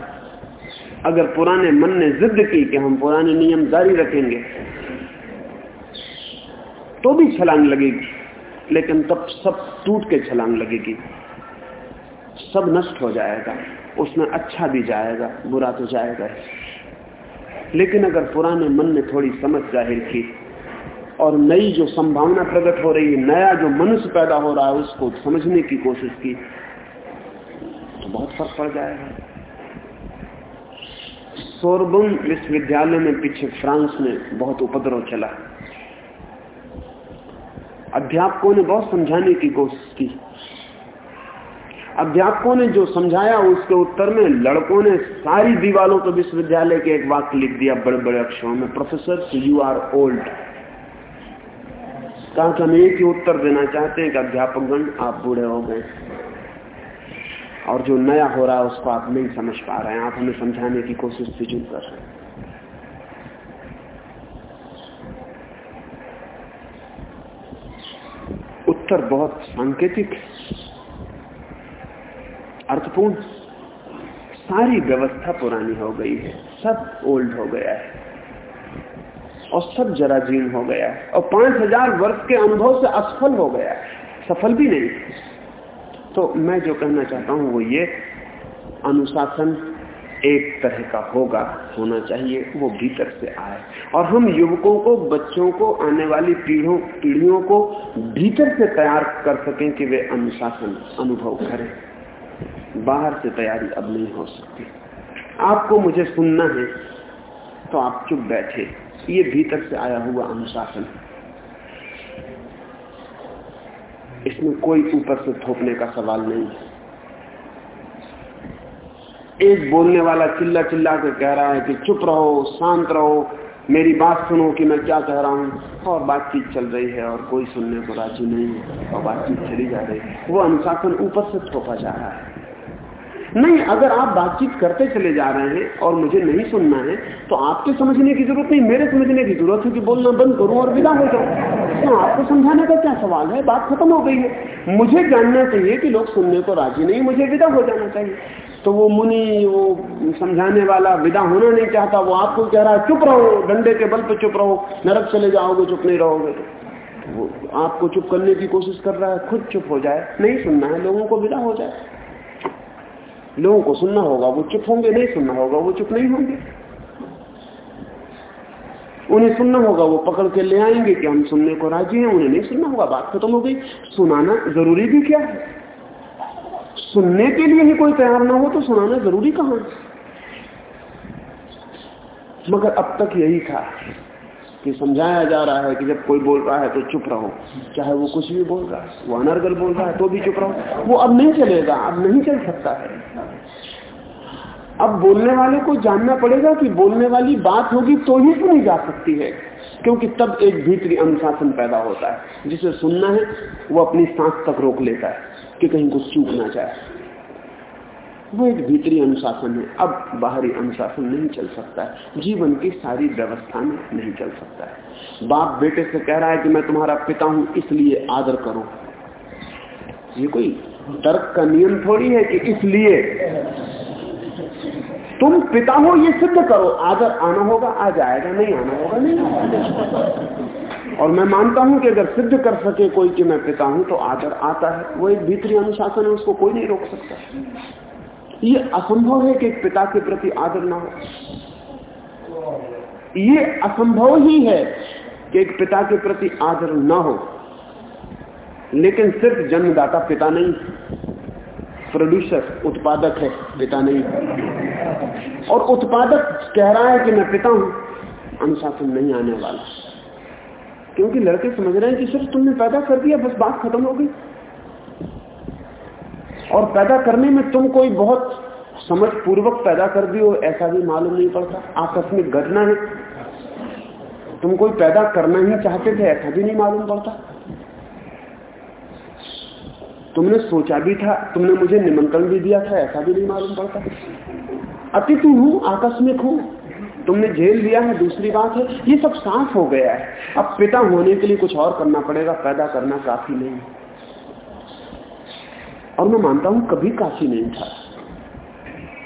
अगर पुराने मन ने जिद की कि हम पुराने नियम जारी रखेंगे तो भी छलांग लगेगी। लेकिन तब सब टूट के छलांग लगेगी। सब नष्ट हो जाएगा। उसमें अच्छा भी जाएगा, बुरा तो जाएगा लेकिन अगर पुराने मन ने थोड़ी समझ ज़ाहिर की और नई जो संभावना प्रकट हो रही है, नया जो मनुष्य पैदा हो रहा है, उसको समझने की कोशिश की तो बहुत फ़र्क पड़ जाएगा। सोरबन विश्वविद्यालय में पीछे फ्रांस में बहुत उपद्रव चला। अध्यापकों ने बहुत समझाने की कोशिश की। अध्यापकों ने जो समझाया, उसके उत्तर में लड़कों ने सारी दीवालों पर विश्वविद्यालय के एक वाक्य लिख दिया बड़े बड़े अक्षरों में प्रोफेसर यू आर ओल्ड कहा कि हम एक ही उत्तर देना चाहते हैं कि अध्यापकगण आप बूढ़े हो गए। और जो नया हो रहा है, उसको आप नहीं समझ पा रहे हैं। आप हमें समझाने की कोशिश फिजूल कर रहे उत्तर बहुत सांकेतिक अर्थपूर्ण। सारी व्यवस्था पुरानी हो गई है। सब ओल्ड हो गया है। और सब जराजीन हो गया। है और पाँच हज़ार वर्ष के अनुभव से असफल हो गया। है सफल भी नहीं। तो मैं जो कहना चाहता हूँ, वो ये, अनुशासन एक तरह का होगा, होना चाहिए, वो भीतर से आए। और हम युवकों को, बच्चों को, आने वाली पीढ़ियों पीढ़ियों को भीतर से तैयार कर सकें कि वे अनुशासन अनुभव करें। बाहर से तैयारी अब नहीं हो सकती। आपको मुझे सुनना है तो आप चुप बैठे। ये भीतर से आया हुआ अनुशासन इसमें कोई ऊपर से थोपने का सवाल नहीं है। एक बोलने वाला चिल्ला चिल्ला कर कह रहा है कि चुप रहो, शांत रहो, मेरी बात सुनो कि मैं क्या कह रहा हूँ। और बातचीत चल रही है और कोई सुनने को राज़ी नहीं है और बातचीत चली जा रही है। वो अनुशासन ऊपर से थोपा जा रहा है। नहीं, अगर आप बातचीत करते चले जा रहे हैं और मुझे नहीं सुनना है तो आपके समझने की ज़रूरत नहीं, मेरे समझने की ज़रूरत है कि बोलना बंद करूँ और विदा हो जाऊँ। तो आपको समझाने का क्या सवाल है? बात खत्म हो गई है। मुझे जानना चाहिए कि लोग सुनने को राज़ी नहीं, मुझे विदा हो जाना चाहिए। तो वो मुनि, वो समझाने वाला विदा होना नहीं चाहता, वो आपको कह रहा है, चुप रहो, डंडे के बल पर चुप रहो, नरक चले जाओगे, चुप नहीं रहोगे। तो वो आपको चुप करने की कोशिश कर रहा है, खुद चुप हो जाए, नहीं सुनना है, लोगों को विदा हो जाए। लोगों को सुनना होगा, वो चुप होंगे, नहीं सुनना होगा, वो चुप नहीं होंगे। उन्हें सुनना होगा, वो पकड़ के ले आएँगे कि हम सुनने को राज़ी हैं, उन्हें नहीं सुनना होगा, बात खत्म हो गई। सुनाना ज़रूरी भी क्या है? सुनने के लिए ही कोई तैयार ना हो तो सुनाना ज़रूरी कहाँ मगर अब तक यही था। कि समझाया जा रहा है कि जब कोई बोल रहा है तो चुप रहो। चाहे वो कुछ भी बोल रहा है, वो अनर्गल बोल रहा है तो भी चुप रहो। वो अब नहीं चलेगा, अब नहीं चल सकता है। अब बोलने वाले को जानना पड़ेगा कि बोलने वाली बात होगी तो ही सुनी जा सकती है, क्योंकि तब एक भीतरी अनुशासन पैदा होता है। जिसे सुनना है, वो अपनी सांस तक रोक लेता है कि कहीं कुछ चूक ना जाए। वो एक भीतरी अनुशासन है। अब बाहरी अनुशासन नहीं चल सकता है। जीवन की सारी व्यवस्था में नहीं चल सकता है। बाप बेटे से कह रहा है कि मैं तुम्हारा पिता हूँ, इसलिए आदर करो। ये कोई तर्क का नियम थोड़ी है कि इसलिए तुम पिता हो, ये सिद्ध करो। आदर आना होगा, आ जाएगा, नहीं आना होगा, नहीं और मैं मानता हूँ कि अगर सिद्ध कर सके कोई कि मैं पिता हूँ तो आदर आता है। वो एक भीतरी अनुशासन है, उसको कोई नहीं रोक सकता। ये असंभव है कि एक पिता के प्रति आदर ना हो। ये असंभव ही है कि एक पिता के प्रति आदर ना हो। लेकिन सिर्फ़ जन्मदाता पिता नहीं प्रोड्यूसर उत्पादक है, पिता नहीं। और उत्पादक कह रहा है कि मैं पिता हूँ, अनुशासन नहीं आने वाला। क्योंकि लड़के समझ रहे हैं कि सिर्फ़ तुमने पैदा कर दिया, बस बात खत्म हो गई। और पैदा करने में तुम कोई बहुत समझ पूर्वक पैदा कर दी हो ऐसा भी मालूम नहीं पड़ता। आकस्मिक घटना है तुम कोई पैदा करना ही चाहते थे, ऐसा भी नहीं मालूम पड़ता। तुमने सोचा भी था, तुमने मुझे निमंत्रण भी दिया था, ऐसा भी नहीं मालूम पड़ता। अतिथि हूँ, आकस्मिक हूँ। तुमने झेल लिया है, दूसरी बात है, ये सब साफ़ हो गया है। अब पिता होने के लिए कुछ और करना पड़ेगा, पैदा करना काफ़ी नहीं। और मैं मानता हूँ कभी काफ़ी नहीं था।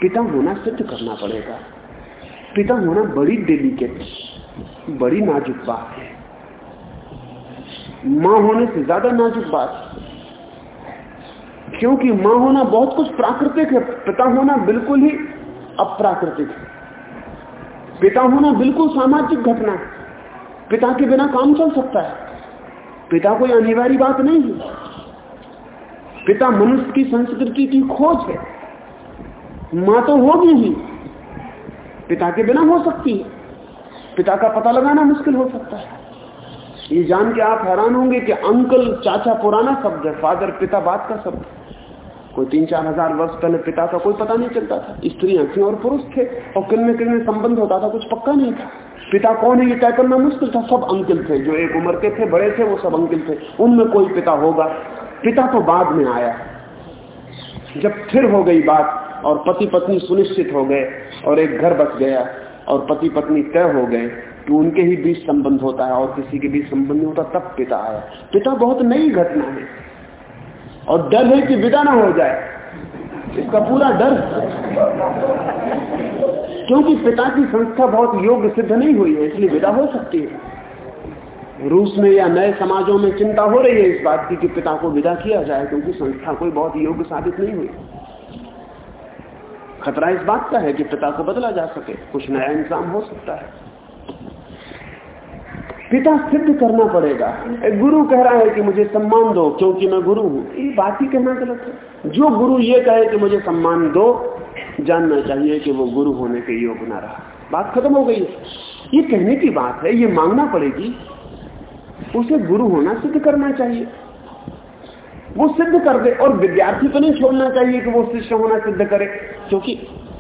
पिता होना सिद्ध करना पड़ेगा। पिता होना बड़ी डेलिकेट बड़ी नाजुक बात है। माँ होने से ज़्यादा नाजुक बात क्योंकि माँ होना बहुत कुछ प्राकृतिक है, पिता होना बिल्कुल ही अप्राकृतिक है। पिता होना बिल्कुल सामाजिक घटना है। पिता के बिना काम चल सकता है। पिता कोई अनिवार्य बात नहीं है। पिता मनुष्य की संस्कृति की खोज है। माँ तो होगी ही। पिता के बिना हो सकती है। पिता का पता लगाना मुश्किल हो सकता है। ये जान के आप हैरान होंगे कि अंकल, चाचा, पुराना शब्द है। फादर, पिता बात का शब्द कोई तीन चार हज़ार वर्ष पहले पिता का कोई पता नहीं चलता था। स्त्रियाँ थी और पुरुष थे और किन किन संबंध होता था, कुछ पक्का नहीं था। पिता कौन है, ये तय करना मुश्किल था। सब अंकिल थे। जो एक उम्र के थे, बड़े थे, वो सब अंकिल थे। उनमें कोई पिता होगा। पिता तो बाद में आया। जब फिर हो गई बात और पति पत्नी सुनिश्चित हो गए और एक घर बस गया और पति पत्नी तय हो गए तो उनके ही बीच संबंध होता है और किसी के बीच संबंध नहीं होता, तब पिता आया। पिता बहुत नई घटना है और डर है कि विदा ना हो जाए। इसका पूरा डर। क्योंकि पिता की संस्था बहुत योग्य सिद्ध नहीं हुई है, इसलिए विदा हो सकती है। रूस में या नए समाजों में चिंता हो रही है इस बात की कि पिता को विदा किया जाए, क्योंकि संस्था कोई बहुत योग्य साबित नहीं हुई। खतरा इस बात का है कि पिता को बदला जा सके, कुछ नया इंतज़ाम हो सकता है। पिता सिद्ध करना पड़ेगा। एक गुरु कह रहा है कि मुझे सम्मान दो, क्योंकि मैं गुरु हूँ। ये बात ही कहना गलत है। जो गुरु ये कहे कि मुझे सम्मान दो, जानना चाहिए कि वो गुरु होने के योग ना रहा। बात खत्म हो गई। ये कहने की बात है, ये मांगना पड़ेगी उसे गुरु होना सिद्ध करना चाहिए। वो सिद्ध कर दे और विद्यार्थी को नहीं छोड़ना चाहिए कि वो शिष्य होना सिद्ध करे, क्योंकि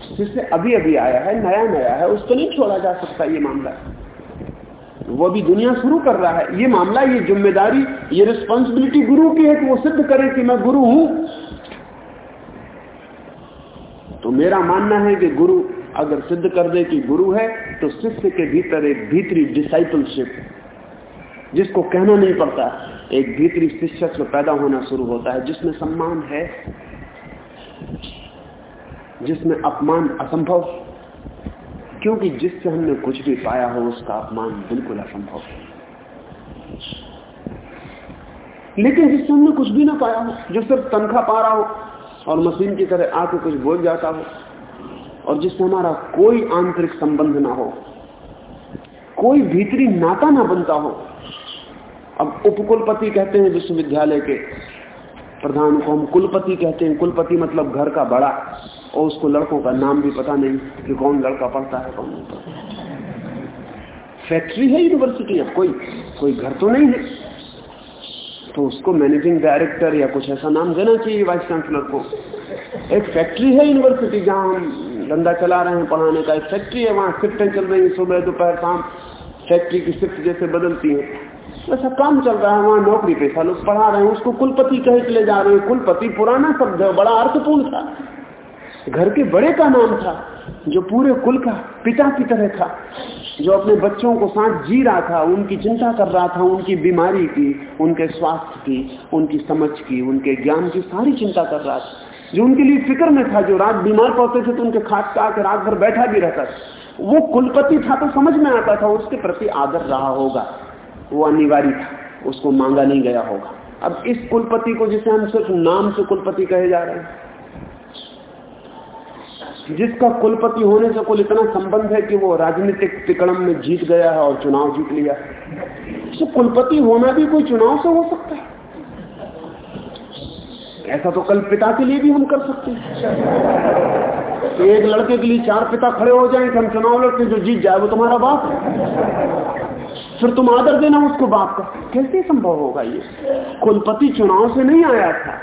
शिष्य अभी अभी आया है नया नया है, उसको नहीं छोड़ा जा सकता ये मामला। वो अभी दुनिया शुरू कर रहा है, ये मामला, ये ज़िम्मेदारी, ये रिस्पॉन्सिबिलिटी गुरु की है कि वो सिद्ध करे कि मैं गुरु हूँ। तो मेरा मानना है कि गुरु अगर सिद्ध कर दे कि गुरु है तो शिष्य के भीतर एक भीतरी डिसाइपलशिप जिसको कहना नहीं पड़ता, एक भीतरी शिष्यत्व पैदा होना शुरू होता है, जिसमें सम्मान है, जिसमें अपमान असंभव, क्योंकि जिससे हमने कुछ भी पाया हो, उसका अपमान बिल्कुल असंभव है। लेकिन जिससे हमने कुछ भी ना पाया हो, जो सिर्फ़ तनख्वाह पा रहा हो, और मशीन की तरह आके कुछ बोल जाता हो, और जिससे हमारा कोई आंतरिक संबंध ना हो, कोई भीतरी नाता ना बनता हो अब उपकुलपति कहते हैं विश्वविद्यालय के प्रधान को हम कुलपति कहते हैं। कुलपति मतलब घर का बड़ा, और उसको लड़कों का नाम भी पता नहीं कि कौन लड़का पढ़ता है, कौन नहीं पढ़ता। फैक्ट्री है यूनिवर्सिटी, अब कोई कोई घर तो नहीं है। तो उसको मैनेजिंग डायरेक्टर या कुछ ऐसा नाम देना चाहिए वाइस चांसलर को। एक फैक्ट्री है यूनिवर्सिटी जहाँ हम धंधा चला रहे हैं, पढ़ाने का एक फैक्ट्री है, वहाँ शिफ्टें चल रही है सुबह दोपहर शाम फैक्ट्री की शिफ्ट जैसे बदलती है। ऐसा काम चल रहा है, वहाँ नौकरी पेशा लोग पढ़ा रहे हैं, उसको कुलपति कहे चले जा रहे हैं। कुलपति पुराना शब्द है, बड़ा अर्थपूर्ण था। घर के बड़े का नाम था, जो पूरे कुल का पिता की तरह था, जो अपने बच्चों को साथ जी रहा था, उनकी चिंता कर रहा था, उनकी बीमारी की, उनके स्वास्थ्य की, उनकी समझ की, उनके ज्ञान की सारी चिंता कर रहा था। जो उनके लिए फ़िक्र में था, जो रात बीमार पड़ते थे तो उनके खाट का आकर रात भर बैठा भी रहता था। वो कुलपति था तो समझ में आता था, उसके प्रति आदर रहा होगा। वो अनिवार्य था, उसको मांगा नहीं गया होगा। अब इस कुलपति को जिसे हम सिर्फ़ नाम से कुलपति कहे जा रहे हैं, जिसका कुलपति होने से कुल इतना संबंध है कि वो राजनीतिक तिकड़म में जीत गया है और चुनाव जीत लिया तो कुलपति होना भी कोई चुनाव से हो सकता है। ऐसा तो कल पिता के लिए भी हम कर सकते हैं। एक लड़के के लिए चार पिता खड़े हो जाएँ कि हम चुनाव लड़ते जो जीत जाए वो तुम्हारा बाप फिर तुम आदर देना उसको बाप का। कैसे संभव होगा ये? कुलपति चुनाव से नहीं आया था।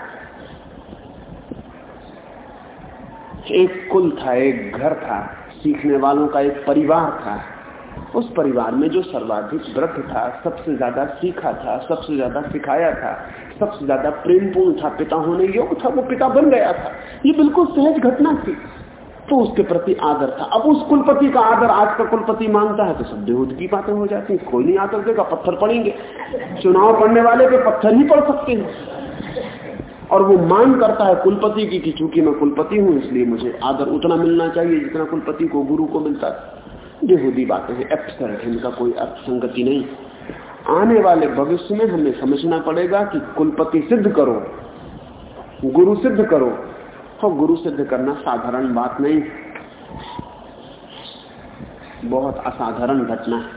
एक कुल था, एक घर था, सीखने वालों का एक परिवार था। उस परिवार में जो सर्वाधिक व्रत था, सबसे ज़्यादा सीखा था, सबसे ज़्यादा सिखाया था, सबसे ज़्यादा प्रेमपूर्ण था, पिता होने योग्य था, वो पिता बन गया था। ये बिल्कुल सहज घटना थी। तो उसके प्रति आदर था। अब उस कुलपति का आदर आज का कुलपति माँगता है तो सब बेहूद की बातें हो जाती कोई नहीं आदर देगा, पत्थर पड़ेंगे। चुनाव पड़ने वाले पे पत्थर ही पड़ सकते हैं। और वो मांग करता है कुलपति की कि चूँकि मैं कुलपति हूँ, इसलिए मुझे आदर उतना मिलना चाहिए जितना कुलपति को, गुरु को मिलता है। बेहूदी बातें हैं एब्सर्ट इनका कोई अर्थ संगति नहीं। आने वाले भविष्य में हमें समझना पड़ेगा कि कुलपति सिद्ध करो, गुरु सिद्ध करो तो गुरु सिद्ध करना साधारण बात नहीं बहुत असाधारण घटना है।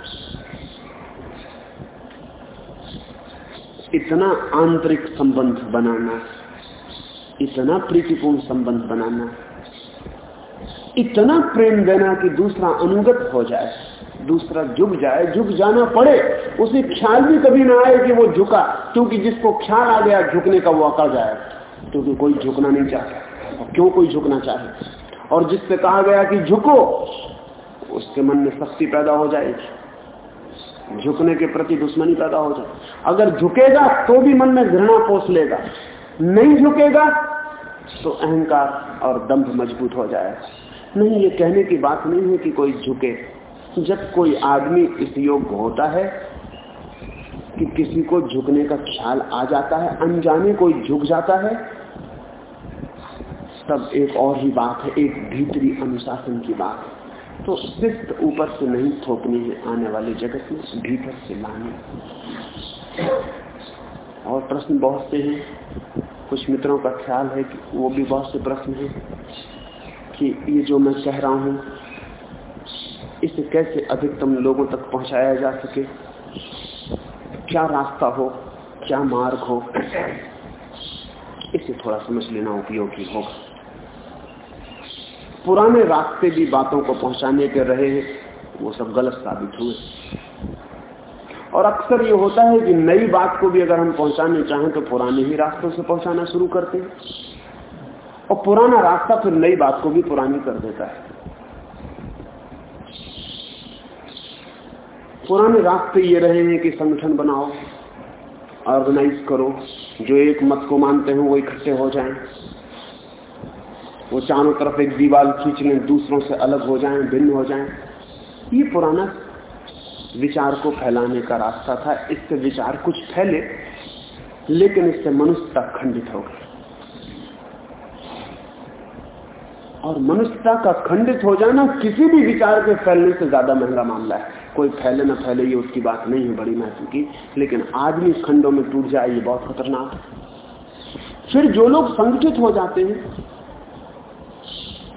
इतना आंतरिक संबंध बनाना, इतना प्रीतिपूर्ण संबंध बनाना, इतना प्रेम देना कि दूसरा अनुगत हो जाए, दूसरा झुक जाए, झुक जाना पड़े, उसे ख्याल भी कभी ना आए कि वो झुका, क्योंकि जिसको ख्याल आ गया, झुकने का वो अकड़ जाए, क्योंकि कोई झुकना नहीं चाहता। क्यों कोई झुकना चाहे? और जिससे कहा गया कि झुको, उसके मन में शक्ति पैदा हो जाएगी। झुकने के प्रति दुश्मनी पैदा हो जाए। अगर झुकेगा तो भी मन में घृणा पोस लेगा। नहीं झुकेगा तो अहंकार और दंभ मज़बूत हो जाएगा। नहीं, ये कहने की बात नहीं है कि कोई झुके। जब कोई आदमी इस योग्य होता है कि किसी को झुकने का ख्याल आ जाता है, अनजाने कोई झुक जाता है तब एक और ही बात है, एक भीतरी अनुशासन की बात है। तो शिस्त ऊपर से नहीं, थोपनी है आने वाले जगत में भीतर से लानी। और प्रश्न बहुत से हैं। कुछ मित्रों का ख्याल है कि वो भी बहुत से प्रश्न हैं कि ये जो मैं कह रहा हूँ, इसे कैसे अधिकतम लोगों तक पहुँचाया जा सके? क्या रास्ता हो? क्या मार्ग हो? इसे थोड़ा समझ लेना उपयोगी होगा। पुराने रास्ते भी बातों को पहुँचाने के रहे हैं, वो सब गलत साबित हुए। और अक्सर ये होता है कि नई बात को भी अगर हम पहुँचाने चाहें तो पुराने ही रास्तों से पहुंचाना शुरू करते हैं। और पुराना रास्ता फिर नई बात को भी पुरानी कर देता है। पुराने रास्ते ये रहे हैं कि संगठन बनाओ ऑर्गेनाइज करो, जो एक मत को मानते हैं वो इकट्ठे हो जाएँ। वो चारों तरफ़ एक दीवार खींच लें दूसरों से अलग हो जाएँ, भिन्न हो जाएँ। ये पुराना विचार को फैलाने का रास्ता था। इससे विचार कुछ फैले, लेकिन इससे मनुष्यता खंडित हो गई। और मनुष्यता का खंडित हो जाना किसी भी विचार के फैलने से ज़्यादा महँगा मामला है। कोई फैले ना फैले, ये उसकी बात नहीं है बड़ी महत्व की। लेकिन आदमी खंडों में टूट जाए, ये बहुत खतरनाक फिर जो लोग संगठित हो जाते हैं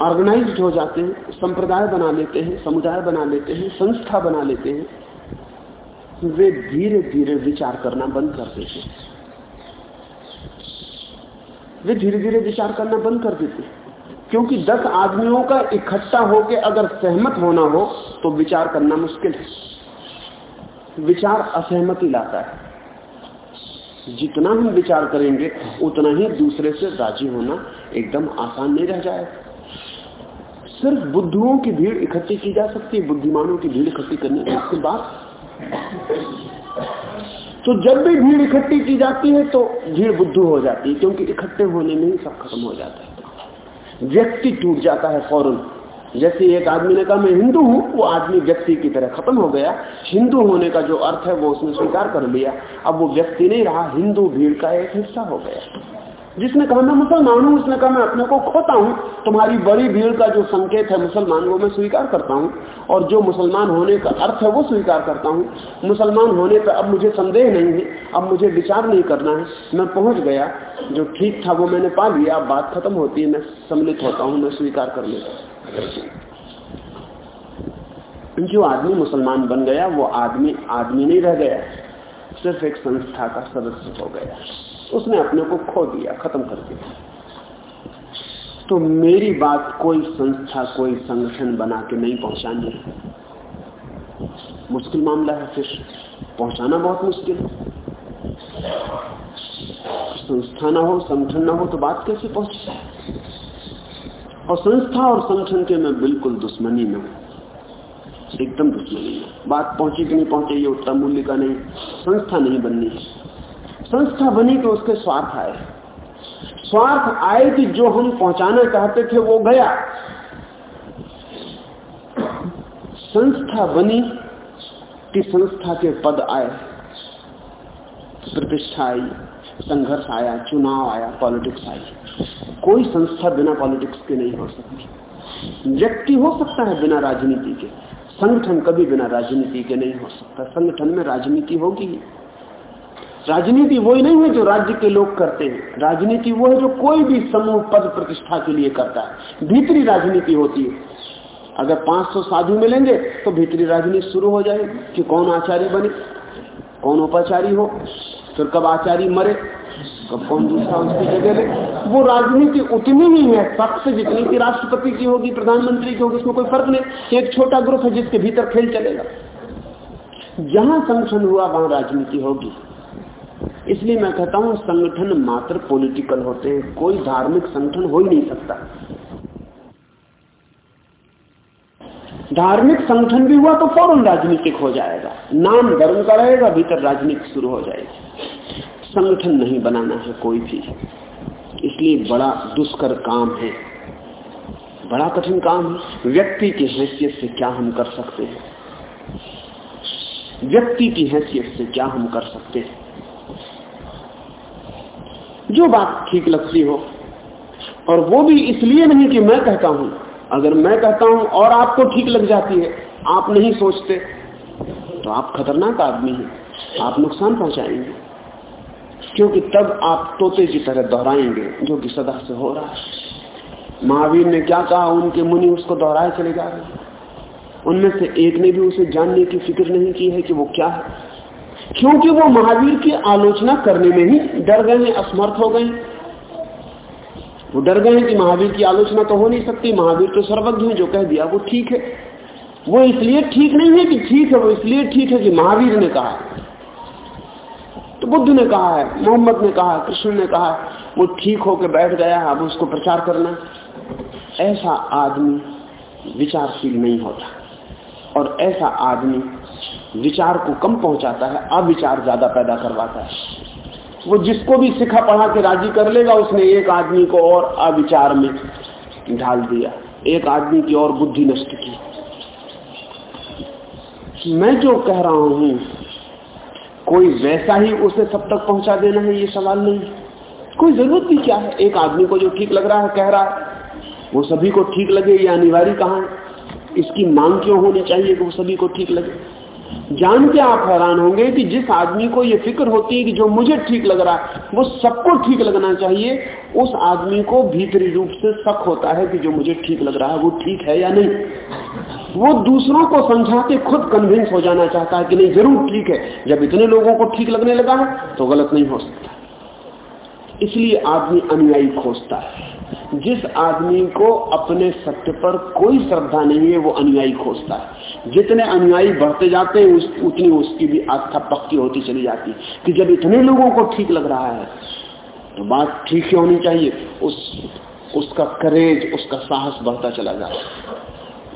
ऑर्गेनाइज्ड हो जाते हैं, संप्रदाय बना लेते हैं, समुदाय बना लेते हैं, संस्था बना लेते हैं वे धीरे धीरे विचार करना बंद कर देते हैं। वे धीरे धीरे विचार करना बंद कर देते हैं। क्योंकि दस आदमियों का इकट्ठा होकर अगर सहमत होना हो तो विचार करना मुश्किल है। विचार असहमति लाता है। जितना हम विचार करेंगे, उतना ही दूसरे से राज़ी होना एकदम आसान नहीं रह जाएगा। सिर्फ़ बुद्धुओं की भीड़ इकट्ठी की जा सकती है, बुद्धिमानों की भीड़ इकट्ठी करने उसके बाद। तो जब भी भीड़ इकट्ठी की जाती है तो भीड़ बुद्धू हो जाती है, क्योंकि इकट्ठे होने में ही सब खत्म हो जाता है। व्यक्ति टूट जाता है फ़ौरन। जैसे एक आदमी ने कहा, मैं हिंदू हूँ, वो आदमी व्यक्ति की तरह खत्म हो गया। हिंदू होने का जो अर्थ है, वो उसने स्वीकार कर लिया। अब वो व्यक्ति नहीं रहा, हिंदू भीड़ का एक हिस्सा हो गया। जिसने कहा, मैं मुसलमान हूँ, उसने कहा, मैं अपने को खोता हूँ। तुम्हारी बड़ी भीड़ का जो संकेत है, मुसलमान वो मैं स्वीकार करता हूँ। और जो मुसलमान होने का अर्थ है, वो स्वीकार करता हूँ। मुसलमान होने पर अब मुझे संदेह नहीं है, अब मुझे विचार नहीं करना है। मैं पहुँच गया, जो ठीक था, वो मैंने पा लिया। अब बात खत्म होती है, मैं सम्मिलित होता हूँ, मैं स्वीकार कर लेता जो आदमी मुसलमान बन गया, वो आदमी आदमी नहीं रह गया, सिर्फ़ एक संस्था का सदस्य हो गया। उसने अपने को खो दिया, खत्म कर दिया। तो मेरी बात कोई संस्था, कोई संगठन बना के नहीं पहुंचानी मुश्किल मामला है फिर। पहुंचाना बहुत मुश्किल। संस्था ना हो, संगठन ना हो तो बात कैसे पहुँचे? और संस्था और संगठन के मैं बिल्कुल दुश्मनी में हूँ। एकदम दुश्मनी में बात पहुँची कि नहीं पहुँचे, ये उत्तम मूल्य का नहीं। संस्था नहीं बननी है। संस्था बनी तो उसके स्वार्थ आए। स्वार्थ आए कि जो हम पहुंचाना चाहते थे वो गया। संस्था बनी कि संस्था के पद आए। प्रतिष्ठा आई, संघर्ष आया, चुनाव आया, पॉलिटिक्स आई। कोई संस्था बिना पॉलिटिक्स के नहीं हो सकती। व्यक्ति हो सकता है बिना राजनीति के। संगठन कभी बिना राजनीति के नहीं हो सकता। संगठन में राजनीति होगी राजनीति वही नहीं है जो राज्य के लोग करते हैं। राजनीति वो है जो कोई भी समूह पद प्रतिष्ठा के लिए करता है। भीतरी राजनीति होती है। अगर 500 साधु मिलेंगे तो भीतरी राजनीति शुरू हो जाएगी कि कौन आचार्य बने, कौन उपाचारी हो, फिर कब आचार्य मरे, कब कौन दूसरा उसकी जगह ले। वो राजनीति उतनी ही है सबसे जितनी की राष्ट्रपति की होगी, प्रधानमंत्री की होगी, उसमें कोई फ़र्क नहीं। एक छोटा ग्रुप है जिसके भीतर खेल चलेगा। जहाँ संगठन हुआ, वहाँ राजनीति होगी। इसलिए मैं कहता हूँ, संगठन मात्र पॉलिटिकल होते हैं, कोई धार्मिक संगठन हो ही नहीं सकता। धार्मिक संगठन भी हुआ तो फ़ौरन राजनीतिक हो जाएगा। नाम धर्म का रहेगा, भीतर राजनीति शुरू हो जाएगी। संगठन नहीं बनाना है कोई भी। इसलिए बड़ा दुष्कर काम है। बड़ा कठिन काम है। व्यक्ति की हैसियत से क्या हम कर सकते हैं? व्यक्ति की हैसियत से क्या हम कर सकते हैं? जो बात ठीक लगती हो। और वो भी इसलिए नहीं कि मैं कहता हूँ। अगर मैं कहता हूँ और आपको ठीक लग जाती है, आप नहीं सोचते तो आप खतरनाक आदमी हैं, आप नुकसान पहुंचाएँगे। क्योंकि तब आप तोते की तरह दोहराएँगे, जो कि सदा से हो रहा है। महावीर ने क्या कहा? उनके मुनि उसको दोहराए चले जा रहे हैं। उनमें से एक ने भी उसे जानने की फ़िक्र नहीं की है कि वो क्या है। क्योंकि वो महावीर की आलोचना करने में ही डर गए असमर्थ हो गए वो डर गए कि महावीर की आलोचना तो हो नहीं सकती, महावीर तो सर्वज्ञ है, जो कह दिया वो ठीक है। वो इसलिए ठीक नहीं है कि ठीक है, वो इसलिए ठीक है कि महावीर ने कहा तो बुद्ध ने कहा है, मोहम्मद ने कहा कृष्ण ने कहा वो ठीक होकर बैठ गया अब उसको प्रचार करना। ऐसा आदमी विचारशील नहीं होता। और ऐसा आदमी विचार को कम पहुंचाता है, अविचार ज़्यादा पैदा करवाता है। वो जिसको भी सिखा पढ़ा के राज़ी कर लेगा, उसने एक आदमी को और अविचार में ढाल दिया। एक आदमी की और बुद्धि नष्ट की। मैं जो कह रहा हूँ, कोई वैसा ही उसे सब तक पहुँचा देना है, ये सवाल नहीं। कोई ज़रूरत भी क्या है? एक आदमी को जो ठीक लग रहा है, कह रहा है, वो सभी को ठीक लगे ये अनिवार्य कहा है? इसकी मांग क्यों होनी चाहिए कि वो सभी को ठीक लगे? जान के आप हैरान होंगे कि जिस आदमी को ये फ़िक्र होती है कि जो मुझे ठीक लग रहा है, वो सबको ठीक लगना चाहिए, उस आदमी को भीतरी रूप से शक होता है कि जो मुझे ठीक लग रहा है, वो ठीक है या नहीं। वो दूसरों को समझा के खुद कन्विंस हो जाना चाहता है कि नहीं, ज़रूर ठीक है। जब इतने लोगों को ठीक लगने लगा है तो गलत नहीं हो सकता। इसलिए आदमी अनुयायी खोजता है। जिस आदमी को अपने सत्य पर कोई श्रद्धा नहीं है वो अनुयायी खोजता है। जितने अनुयायी बढ़ते जाते हैं उस, उतनी उसकी भी आस्था पक्की होती चली जाती है। कि जब इतने लोगों को ठीक लग रहा है तो बात ठीक ही होनी चाहिए। उस उसका करेज उसका साहस बढ़ता चला जाता है।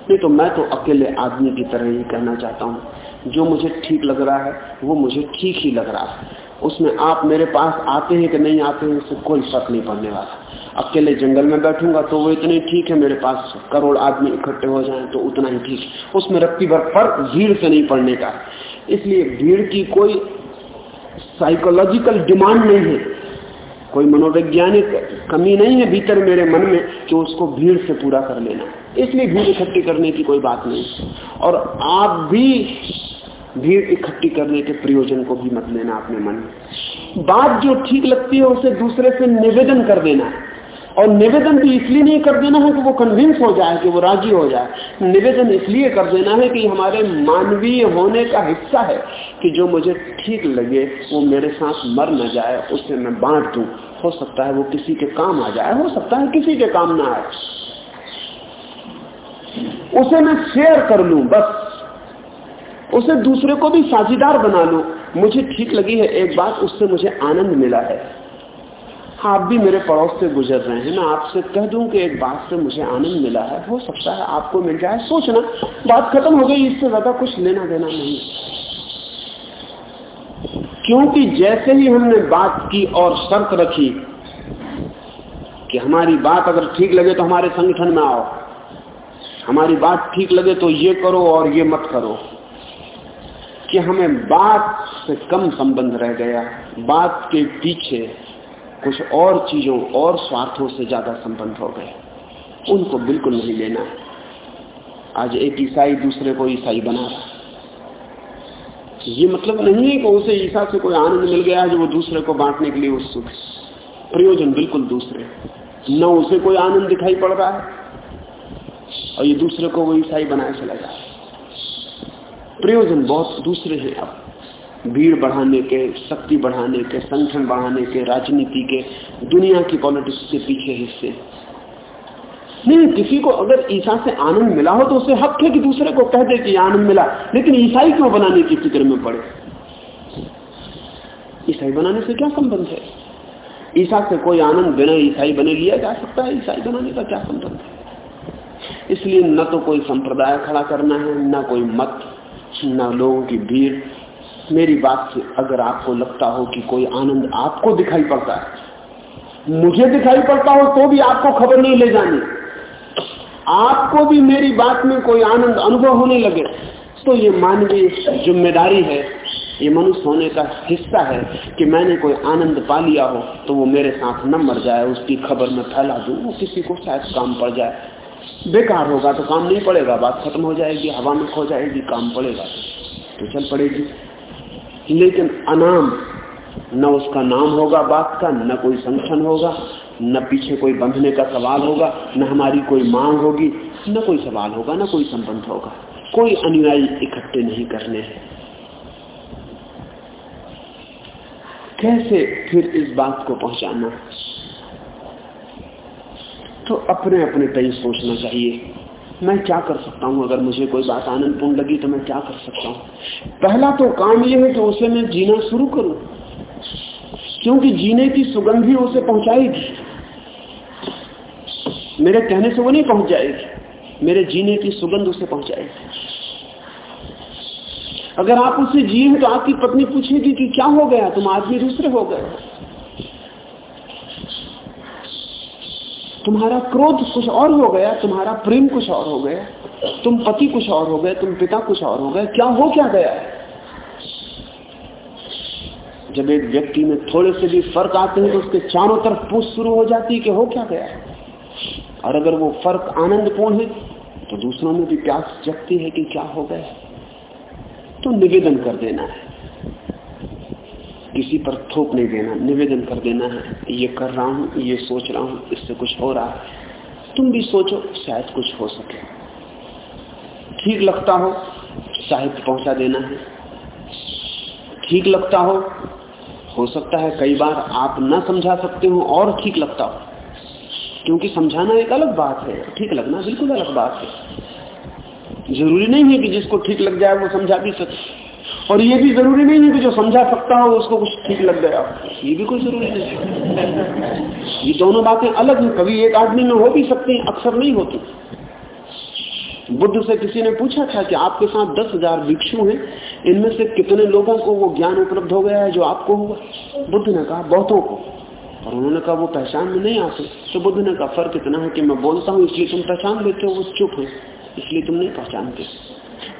नहीं तो मैं तो अकेले आदमी की तरह ही कहना चाहता हूँ। जो मुझे ठीक लग रहा है वो मुझे ठीक ही लग रहा है। उसमें आप मेरे पास आते हैं कि नहीं आते हैं उससे कोई फ़र्क नहीं पड़ने वाला। अकेले जंगल में बैठूँगा तो वो इतने ठीक है मेरे पास करोड़ आदमी इकट्ठे हो जाएँ तो उतना ही ठीक उसमें रत्ती भर फ़र्क भीड़ से नहीं पड़ने का। इसलिए भीड़ की कोई साइकोलॉजिकल डिमांड नहीं है। कोई मनोवैज्ञानिक कमी नहीं है भीतर मेरे मन में कि उसको भीड़ से पूरा कर लेना। इसलिए भीड़ इकट्ठी करने की कोई बात नहीं। और आप भी भीड़ इकट्ठी करने के प्रयोजन को भी मत लेना अपने मन में। बात जो ठीक लगती है उसे दूसरे से निवेदन कर देना। है और निवेदन भी इसलिए नहीं कर देना है कि वो कन्विंस हो जाए, कि वो राज़ी हो जाए। निवेदन इसलिए कर देना है कि हमारे मानवीय होने का हिस्सा है कि जो मुझे ठीक लगे, वो मेरे साथ मर न जाए, उसे मैं बांट दू। हो सकता है वो किसी के काम आ जाए, हो सकता है किसी के काम ना आए। उसे मैं शेयर कर लू, बस। उसे दूसरे को भी साझीदार बना लू। मुझे ठीक लगी है एक बात, उससे मुझे आनंद मिला है। आप भी मेरे पड़ोस से गुजर रहे हैं, मैं आपसे कह दूँ कि एक बात से मुझे आनंद मिला है। हो सकता है आपको मिल जाए। सोचना, बात खत्म हो गई, इससे ज़्यादा कुछ लेना देना नहीं। क्योंकि जैसे ही हमने बात की और शर्त रखी कि हमारी बात अगर ठीक लगे तो हमारे संगठन में आओ, हमारी बात ठीक लगे तो ये करो और ये मत करो, कि हमें बात से कम संबंध रह गया, बात के पीछे कुछ और चीज़ों, और स्वार्थों से ज़्यादा संबंध हो गए। उनको बिल्कुल नहीं लेना। है आज एक ईसाई दूसरे को ईसाई बना रहा ये मतलब नहीं है कि उसे ईसा से कोई आनंद मिल गया है जो वो दूसरे को बांटने के लिए उत्सुक प्रयोजन बिल्कुल दूसरे न उसे कोई आनंद दिखाई पड़ रहा है, और ये दूसरे को वो ईसाई बनाए चला जा रहा प्रयोजन बहुत दूसरे हैं अब। भीड़ बढ़ाने के, शक्ति बढ़ाने के, संगठन बढ़ाने के, राजनीति के, दुनिया की पॉलिटिक्स के पीछे हिस्से। नहीं, किसी को अगर ईसा से आनंद मिला हो तो उसे हक है कि दूसरे को कह दे कि आनंद मिला, लेकिन ईसाई क्यों बनाने की फ़िक्र में पड़े? ईसाई बनाने से क्या संबंध है? ईसा से कोई आनंद बिना ईसाई बने लिया जा सकता है? ईसाई बनाने का क्या संबंध है? इसलिए न तो कोई संप्रदाय खड़ा करना है, न कोई मत, न लोगों की भीड़ मेरी बात से अगर आपको लगता हो कि कोई आनंद आपको दिखाई पड़ता है, मुझे दिखाई पड़ता हो तो भी आपको खबर नहीं ले जानी। आपको भी मेरी बात में कोई आनंद अनुभव होने लगे तो ये मानवीय ज़िम्मेदारी है, ये मनुष्य होने का हिस्सा है कि मैंने कोई आनंद पा लिया हो तो वो मेरे साथ न मर जाए, उसकी खबर में फैला दू, वो किसी को शायद काम पड़ जाए। बेकार होगा तो काम नहीं पड़ेगा, बात खत्म हो जाएगी, हवा में खो जाएगी, काम पड़ेगा। तो चल पड़ेगी। लेकिन अनाम, न उसका नाम होगा बात का, न कोई संगठन होगा, न पीछे कोई बंधने का सवाल होगा, न हमारी कोई मांग होगी, न कोई सवाल होगा, न कोई संबंध होगा। कोई अनुयायी इकट्ठे नहीं करने हैं। कैसे फिर इस बात को पहुंचाना? तो अपने अपने तय सोचना चाहिए। मैं क्या कर सकता हूँ? अगर मुझे कोई बात आनंदपूर्ण लगी तो मैं क्या कर सकता हूँ? पहला तो काम यह है कि उसे मैं जीना शुरू करूँ। क्योंकि जीने की सुगंध ही उसे पहुंचाएगी। मेरे कहने से वो नहीं पहुँच जाएगी मेरे जीने की सुगंध उसे पहुंचाएगी। अगर आप उसे जिए तो आपकी पत्नी पूछेगी कि क्या हो गया? तुम आदमी दूसरे हो गए। तुम्हारा क्रोध कुछ और हो गया, तुम्हारा प्रेम कुछ और हो गया, तुम पति कुछ और हो गए, तुम पिता कुछ और हो गए, क्या हो क्या गया? जब एक व्यक्ति में थोड़े से भी फ़र्क आते हैं तो उसके चारों तरफ़ पूछ शुरू हो जाती है कि हो क्या गया? और अगर वो फ़र्क आनंदपूर्ण है तो दूसरों में भी प्यास जगती है कि क्या हो गया? तो निवेदन कर देना है। किसी पर थोप नहीं देना, निवेदन कर देना है ये कर रहा हूँ, ये सोच रहा हूँ, इससे कुछ हो रहा है। तुम भी सोचो, शायद कुछ हो सके। ठीक लगता हो साहित्य पहुँचा देना है। ठीक लगता हो हो सकता है कई बार आप ना समझा सकते हो और ठीक लगता हो। क्योंकि समझाना एक अलग बात है, ठीक लगना बिल्कुल अलग बात है। ज़रूरी नहीं है कि जिसको ठीक लग जाए वो समझा भी सके। और ये भी ज़रूरी नहीं है कि जो समझा सकता हो उसको कुछ ठीक लग गया। ये भी कोई ज़रूरी नहीं ये दोनों बातें अलग हैं। कभी एक आदमी में हो भी सकती हैं, अक्सर नहीं होती। बुद्ध से किसी ने पूछा था कि आपके साथ दस हज़ार भिक्षु हैं, इनमें से कितने लोगों को वो ज्ञान उपलब्ध हो गया है जो आपको हुआ? बुद्ध ने कहा, बहुतों को। और उन्होंने कहा, वो पहचान में नहीं आते। तो बुद्ध ने कहा, फ़र्क इतना है कि मैं बोलता हूँ, इसलिए तुम पहचान लेते हो, वो चुप है। इसलिए तुम नहीं पहचानते।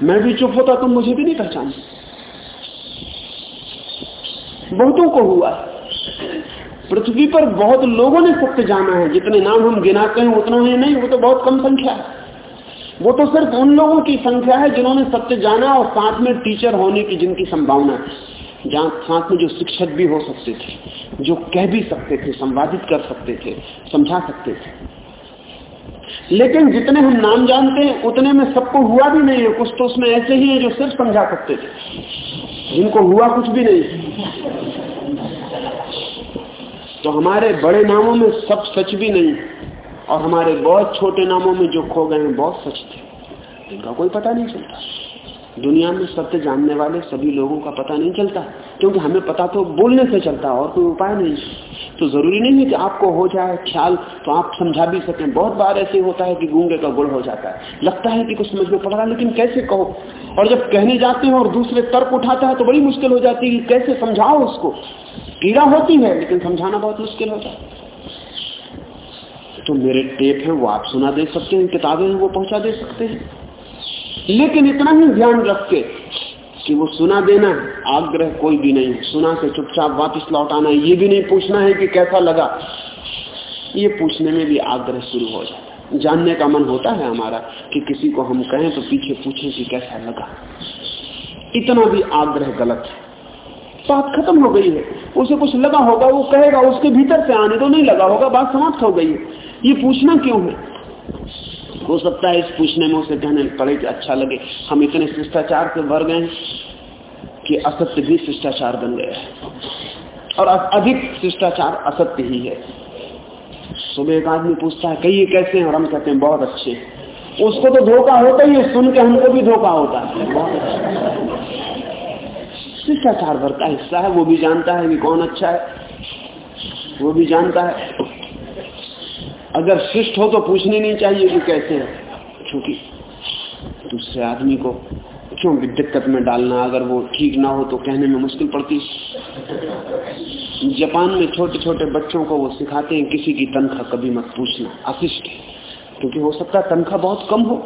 मैं भी चुप होता तुम मुझे भी नहीं पहचानते। बहुतों को हुआ। पृथ्वी पर बहुत लोगों ने सत्य जाना है। जितने नाम हम गिनाते हैं उतना ही नहीं, वो तो बहुत कम संख्या है। वो तो सिर्फ़ उन लोगों की संख्या है जिन्होंने सत्य जाना और साथ में टीचर होने की जिनकी संभावना थी जहाँ साथ में जो शिक्षक भी हो सकते थे, जो कह भी सकते थे, संवादित कर सकते थे, समझा सकते थे। लेकिन जितने हम नाम जानते हैं, उतने में सबको हुआ भी नहीं है। कुछ तो उसमें ऐसे ही है जो सिर्फ़ समझा सकते थे। जिनको हुआ कुछ भी नहीं। तो हमारे बड़े नामों में सब सच भी नहीं और हमारे बहुत छोटे नामों में जो खो गए हैं, बहुत सच थे। इनका कोई पता नहीं चलता। दुनिया में सत्य जानने वाले सभी लोगों का पता नहीं चलता, क्योंकि हमें पता तो बोलने से चलता और कोई उपाय नहीं। तो ज़रूरी नहीं है कि आपको हो जाए ख्याल तो आप समझा भी सकें। बहुत बार ऐसे होता है कि गूँगे का गुड़ हो जाता है। लगता है कि कुछ समझ में पड़ रहा लेकिन कैसे कहो? और जब कहने जाते हैं और दूसरे तर्क उठाता है तो बड़ी मुश्किल हो जाती है कि कैसे समझाओ उसको? पीड़ा होती है, लेकिन समझाना बहुत मुश्किल होता है। तो मेरे टेप है, वो आप सुना दे सकते हैं, किताबें हैं, वो पहुँचा दे सकते हैं। लेकिन इतना ही ध्यान रख के, कि वो सुना देना, आग्रह कोई भी नहीं। सुना के चुपचाप वापस लौट आना, ये भी नहीं पूछना है कि कैसा लगा। ये पूछने में भी आग्रह शुरू हो जाता है। जानने का मन होता है हमारा कि किसी को हम कहें तो पीछे पूछें कि कैसा लगा। इतना भी आग्रह गलत है। बात खत्म हो गई है। उसे कुछ लगा होगा, वो कहेगा, उसके भीतर से आने तो नहीं लगा होगा, बात समाप्त हो गई है। ये पूछना क्यों है? हो सकता है इस पूछने में उसे कहने पड़े कि अच्छा लगे। हम इतने शिष्टाचार से भर गए कि असत्य भी शिष्टाचार बन गया है। और अधिक शिष्टाचार असत्य ही है। सुबह एक आदमी पूछता है, कहिए कैसे हैं? और हम कहते हैं, बहुत अच्छे उसको तो धोखा होता ही है, सुन के हमको भी धोखा होता है। बहुत अच्छा शिष्टाचार भर का हिस्सा है, वो भी जानता है कि कौन अच्छा है। वो भी जानता है। अगर शिष्ट हो तो पूछनी नहीं चाहिए कि कैसे है। क्योंकि दूसरे आदमी को क्यों दिक्कत में डालना? अगर वो ठीक ना हो तो कहने में मुश्किल पड़ती। जापान में छोटे छोटे बच्चों को वो सिखाते हैं, किसी की तनख्वाह कभी मत पूछना। अशिष्ट क्योंकि हो सकता है तनख्वाह बहुत कम हो।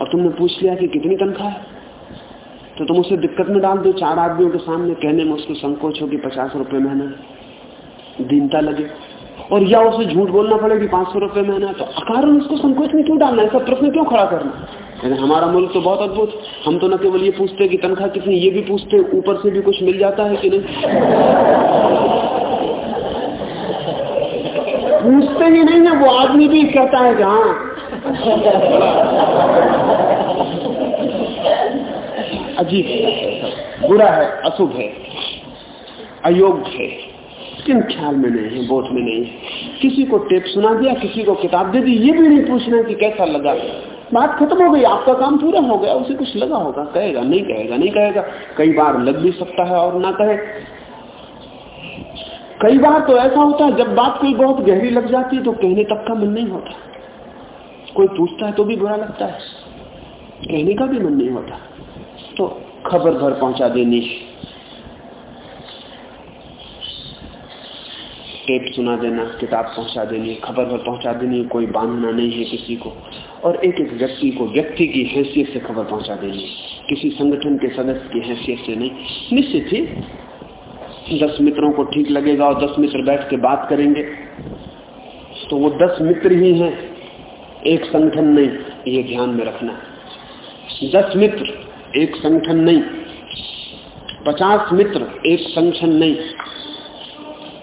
और तुमने पूछ लिया कि कितनी तनख्वाह है? तो तुम उसे दिक्कत में डाल दो। चार आदमियों के सामने कहने में उसको संकोच हो कि पचास रुपए महीना दीनता लगे। और या उसे झूठ बोलना पड़ेगी पाँच सौ रुपए महीना तो अकारण उसको संकोच में क्यों डालना ऐसा प्रश्न क्यों खड़ा करना लेकिन हमारा मुल्क तो बहुत अद्भुत। हम तो न केवल ये पूछते कि तनख्वाह कितनी, ये भी पूछते ऊपर से भी कुछ मिल जाता है कि नहीं? पूछते ही नहीं है, वो आदमी भी कहता है कि हाँ। अजीब बुरा है, अशुभ है, अयोग्य है। किन ख्याल में नहीं है बोध में नहीं? है किसी को टेप सुना दिया, किसी को किताब दे दी, ये भी नहीं पूछना कि कैसा लगा। बात खत्म हो गई, आपका काम पूरा हो गया, उसे कुछ लगा होगा, कहेगा, नहीं कहेगा नहीं कहेगा। कई बार लग भी सकता है और ना कहे। कई बार तो ऐसा होता है, जब बात कोई बहुत गहरी लग जाती है तो कहने तक का मन नहीं होता। कोई पूछता है तो भी बुरा लगता है। कहने का भी मन नहीं होता। तो खबर भर पहुँचा देनी। टेप सुना देना, किताब पहुँचा देनी, खबर भर पहुँचा देनी, कोई बांधना नहीं है किसी को। और एक एक व्यक्ति को व्यक्ति की हैसियत से खबर पहुँचा देनी, किसी संगठन के सदस्य की हैसियत से नहीं। निश्चित ही दस मित्रों को ठीक लगेगा और दस मित्र बैठ के बात करेंगे। तो वो दस मित्र ही हैं, एक संगठन नहीं, ये ध्यान में रखना। दस मित्र, एक संगठन नहीं। पचास मित्र, एक संगठन नहीं।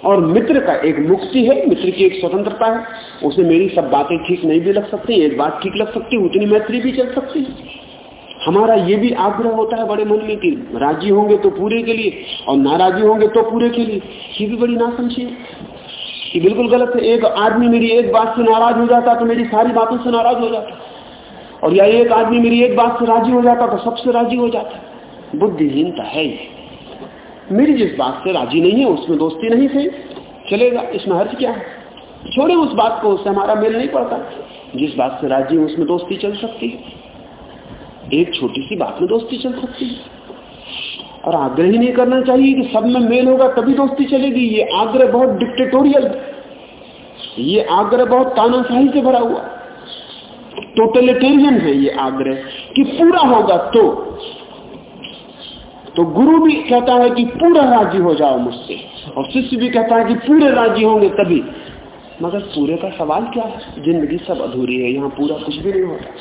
और मित्र का एक मुक्ति है, मित्र की एक स्वतंत्रता है। उसे मेरी सब बातें ठीक नहीं भी लग सकती, एक बात ठीक लग सकती, उतनी मैत्री भी चल सकती है। हमारा ये भी आग्रह होता है बड़े मन में कि राज़ी होंगे तो पूरे के लिए, और नाराजी होंगे तो पूरे के लिए। ये भी बड़ी नासमझी कि बिल्कुल गलत है। एक आदमी मेरी एक बात से नाराज़ हो जाता तो मेरी सारी बातों से नाराज़ हो जाता। और या एक आदमी मेरी एक बात से राज़ी हो जाता तो सबसे राज़ी हो जाता। बुद्धिहीनता है ये। मेरी जिस बात से राज़ी नहीं है, उसमें दोस्ती नहीं सही चलेगा, इसमें हर्ज क्या है? छोड़े उस बात को, उससे हमारा मेल नहीं पड़ता। जिस बात से राज़ी है, उसमें दोस्ती चल सकती है। एक छोटी सी बात में दोस्ती चल सकती है। और आग्रह ही नहीं करना चाहिए कि सब में मेल होगा, तभी दोस्ती चलेगी। ये आग्रह बहुत डिक्टेटोरियल ये आग्रह बहुत तानाशाही से भरा हुआ टोटलिटेरियन है ये आग्रह। कि पूरा होगा तो तो गुरु भी कहता है कि पूरा राज़ी हो जाओ मुझसे। और शिष्य भी कहता है कि पूरे राज़ी होंगे तभी। मगर पूरे का सवाल क्या है? ज़िंदगी सब अधूरी है, यहाँ पूरा कुछ भी नहीं होता।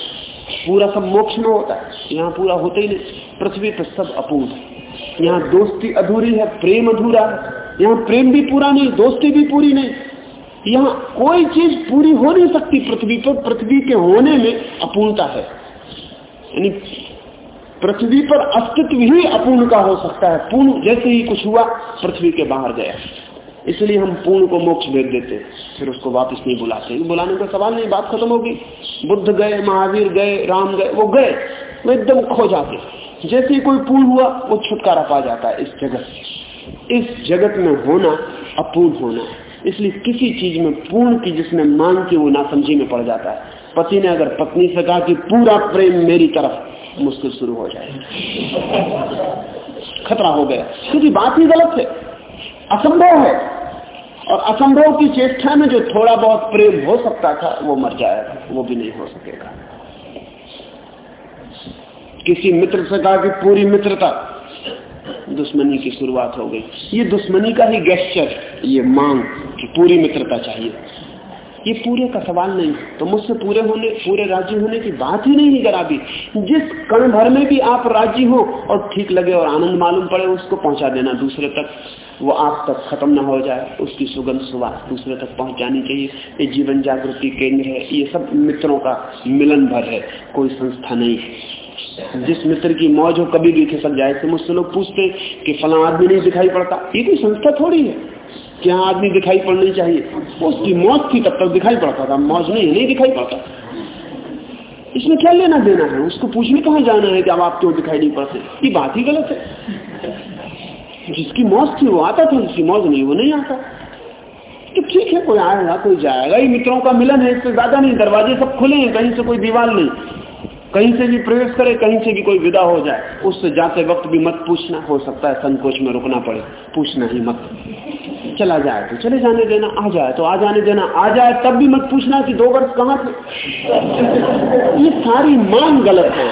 पूरा सब मोक्ष में होता है, यहाँ पूरा होता ही नहीं। पृथ्वी पर सब अपूर्ण है। यहाँ दोस्ती अधूरी है, प्रेम अधूरा है। यहाँ प्रेम भी पूरा नहीं, दोस्ती भी पूरी नहीं। यहाँ कोई चीज़ पूरी हो नहीं सकती पृथ्वी पर। पृथ्वी के होने में अपूर्णता है। यानी पृथ्वी पर अस्तित्व ही अपूर्ण का हो सकता है। पूर्ण जैसे ही कुछ हुआ, पृथ्वी के बाहर गया। इसलिए हम पूर्ण को मोक्ष भेज देते फिर उसको वापस नहीं बुलाते। बुलाने का सवाल नहीं, बात खत्म होगी। बुद्ध गए, महावीर गए, राम गए, वो गए। वो एकदम खो जाते। जैसे ही कोई पूर्ण हुआ, वो छुटकारा पा जाता है इस जगत से। इस जगत में होना अपूर्ण होना इसलिए किसी चीज़ में पूर्ण की जिसने मांग की वो नासमझी में पड़ जाता है। पति ने अगर पत्नी से कहा कि पूरा प्रेम मेरी तरफ़ मुश्किल शुरू हो जाएगी। खतरा हो गया। क्योंकि बात ही गलत है। असंभव है। और असंभव की चेष्टा में जो थोड़ा बहुत प्रेम हो सकता था, वो मर जाएगा। वो भी नहीं हो सकेगा। किसी मित्र से कहा कि पूरी मित्रता दुश्मनी की शुरुआत हो गई। ये दुश्मनी का ही गेस्चर ये मांग कि पूरी मित्रता चाहिए। ये पूरे का सवाल नहीं। तो मुझसे पूरे होने, पूरे राज़ी होने की बात ही नहीं निकर आती जिस कण भर में भी आप राज़ी हो और ठीक लगे और आनंद मालूम पड़े, उसको पहुँचा देना दूसरे तक। वो आप तक खत्म ना हो जाए। उसकी सुगंध सुवास दूसरे तक पहुंचानी चाहिए। ये जीवन जागृति केंद्र है। ये सब मित्रों का मिलन भर है। कोई संस्था नहीं जिस मित्र की मौज हो कभी भी खिसक जाए तो मुझसे लोग पूछते कि फला आदमी नहीं दिखाई पड़ता। ये कोई संस्था थोड़ी है। क्या आदमी दिखाई पड़नी चाहिए? उसकी मौत थी तब तक दिखाई पड़ता था। मौज नहीं नहीं दिखाई पड़ता। इसमें क्या लेना देना है? उसको पूछने कहा जाना है कि अब आप क्यों दिखाई नहीं पड़ते? ये बात ही गलत है। जिसकी मौज थी वो आता था, जिसकी मौज नहीं, वो नहीं आता। तो ठीक है, कोई आएगा, कोई जाएगा। ये मित्रों का मिलन है, इससे ज़्यादा नहीं। दरवाजे सब खुले हैं, कहीं से कोई दीवार नहीं। कहीं से भी प्रवेश करे, कहीं से भी कोई विदा हो जाए। उससे जाते वक्त भी मत पूछना। हो सकता है संकोच में रुकना पड़े। पूछना ही मत। चला जाए तो चले जाने देना, आ जाए तो आ जाने देना, आ जाए तब भी मत पूछना कि दो वर्ष कहाँ थे। ये सारी मांग गलत है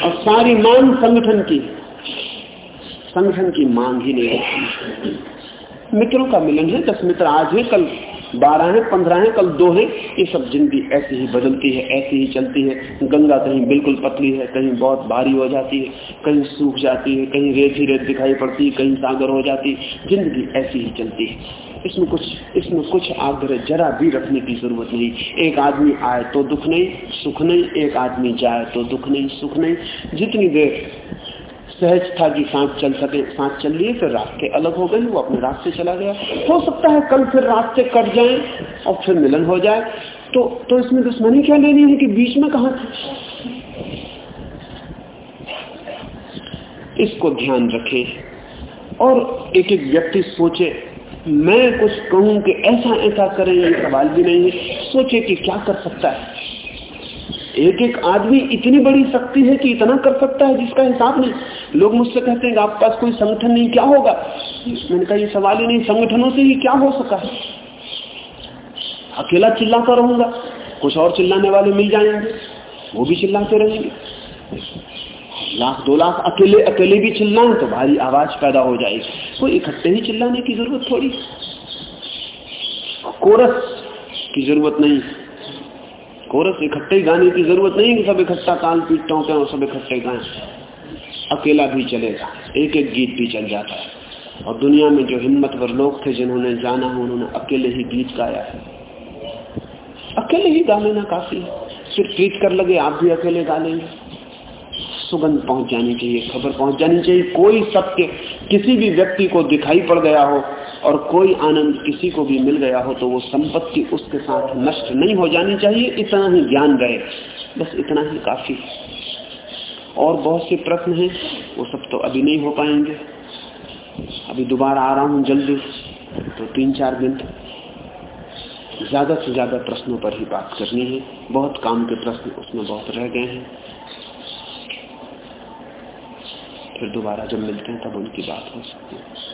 और सारी मांग संगठन की संगठन की मांग ही नहीं है। मित्रों का मिलन है, दस मित्र आज है, कल बारह है, पंद्रह है, कल दो है, ये सब ज़िंदगी ऐसी ही बदलती है, ऐसी ही चलती है। गंगा कहीं बिल्कुल पतली है, कहीं बहुत भारी हो जाती है, कहीं सूख जाती है, कहीं रेत ही रेत दिखाई पड़ती है, कहीं सागर हो जाती है। ज़िंदगी ऐसी ही चलती है। इसमें कुछ इसमें कुछ आग्रह जरा भी रखने की ज़रूरत नहीं। एक आदमी आए तो दुख नहीं, सुख नहीं, एक आदमी जाए तो दुख नहीं, सुख नहीं। जितनी देर सहज था कि सांस चल सके, सांस चल लिए, फिर रास्ते अलग हो गए, वो अपने रास्ते चला गया। हो सकता है कल फिर रास्ते कट जाए और फिर मिलन हो जाए। तो तो इसमें दुश्मनी क्या लेनी है कि बीच में कहा थे इसको ध्यान रखें और एक एक व्यक्ति सोचे, मैं कुछ कहूँ कि ऐसा ऐसा करें, ये सवाल भी नहीं है। सोचे कि क्या कर सकता है। एक एक आदमी इतनी बड़ी शक्ति है कि इतना कर सकता है जिसका हिसाब नहीं। लोग मुझसे कहते हैं आपके पास कोई संगठन नहीं, क्या होगा? मैंने कहा, ये सवाल ही नहीं, संगठनों से ही क्या हो सका है? अकेला चिल्लाता रहूँगा। कुछ और चिल्लाने वाले मिल जाएँगे। वो भी चिल्लाते रहेंगे। लाख, दो लाख अकेले अकेले भी चिल्लाएँ तो भारी आवाज़ पैदा हो जाएगी। कोई इकट्ठे ही चिल्लाने की ज़रूरत थोड़ी। कोरस की ज़रूरत नहीं। कोरस इकट्ठे गाने की ज़रूरत नहीं कि सब इकट्ठा काल पीट टोंके और सब इकट्ठे गाए। अकेला भी चलेगा एक एक गीत भी चल जाता है। और दुनिया में जो हिम्मतवर लोग थे जिन्होंने जाना हो, उन्होंने अकेले ही गीत गाया है। अकेले ही गा लेना काफ़ी सिर्फ़ ट्वीट कर लगे, आप भी अकेले गा लेंगे। सुगंध पहुँच जानी चाहिए, खबर पहुँच जानी चाहिए। कोई सत्य किसी भी व्यक्ति को दिखाई पड़ गया हो और कोई आनंद किसी को भी मिल गया हो तो वो संपत्ति उसके साथ नष्ट नहीं हो जानी चाहिए, इतना ही ज्ञान रहे। बस इतना ही काफ़ी। और बहुत से प्रश्न हैं, वो सब तो अभी नहीं हो पाएँगे। अभी दोबारा आ रहा हूँ जल्दी तो तीन चार दिन ज़्यादा से ज़्यादा प्रश्नों पर ही बात करनी है। बहुत काम के प्रश्न उसमें बहुत रह गए हैं। फिर दोबारा जब मिलते हैं, तब उनकी बात हो सकती है।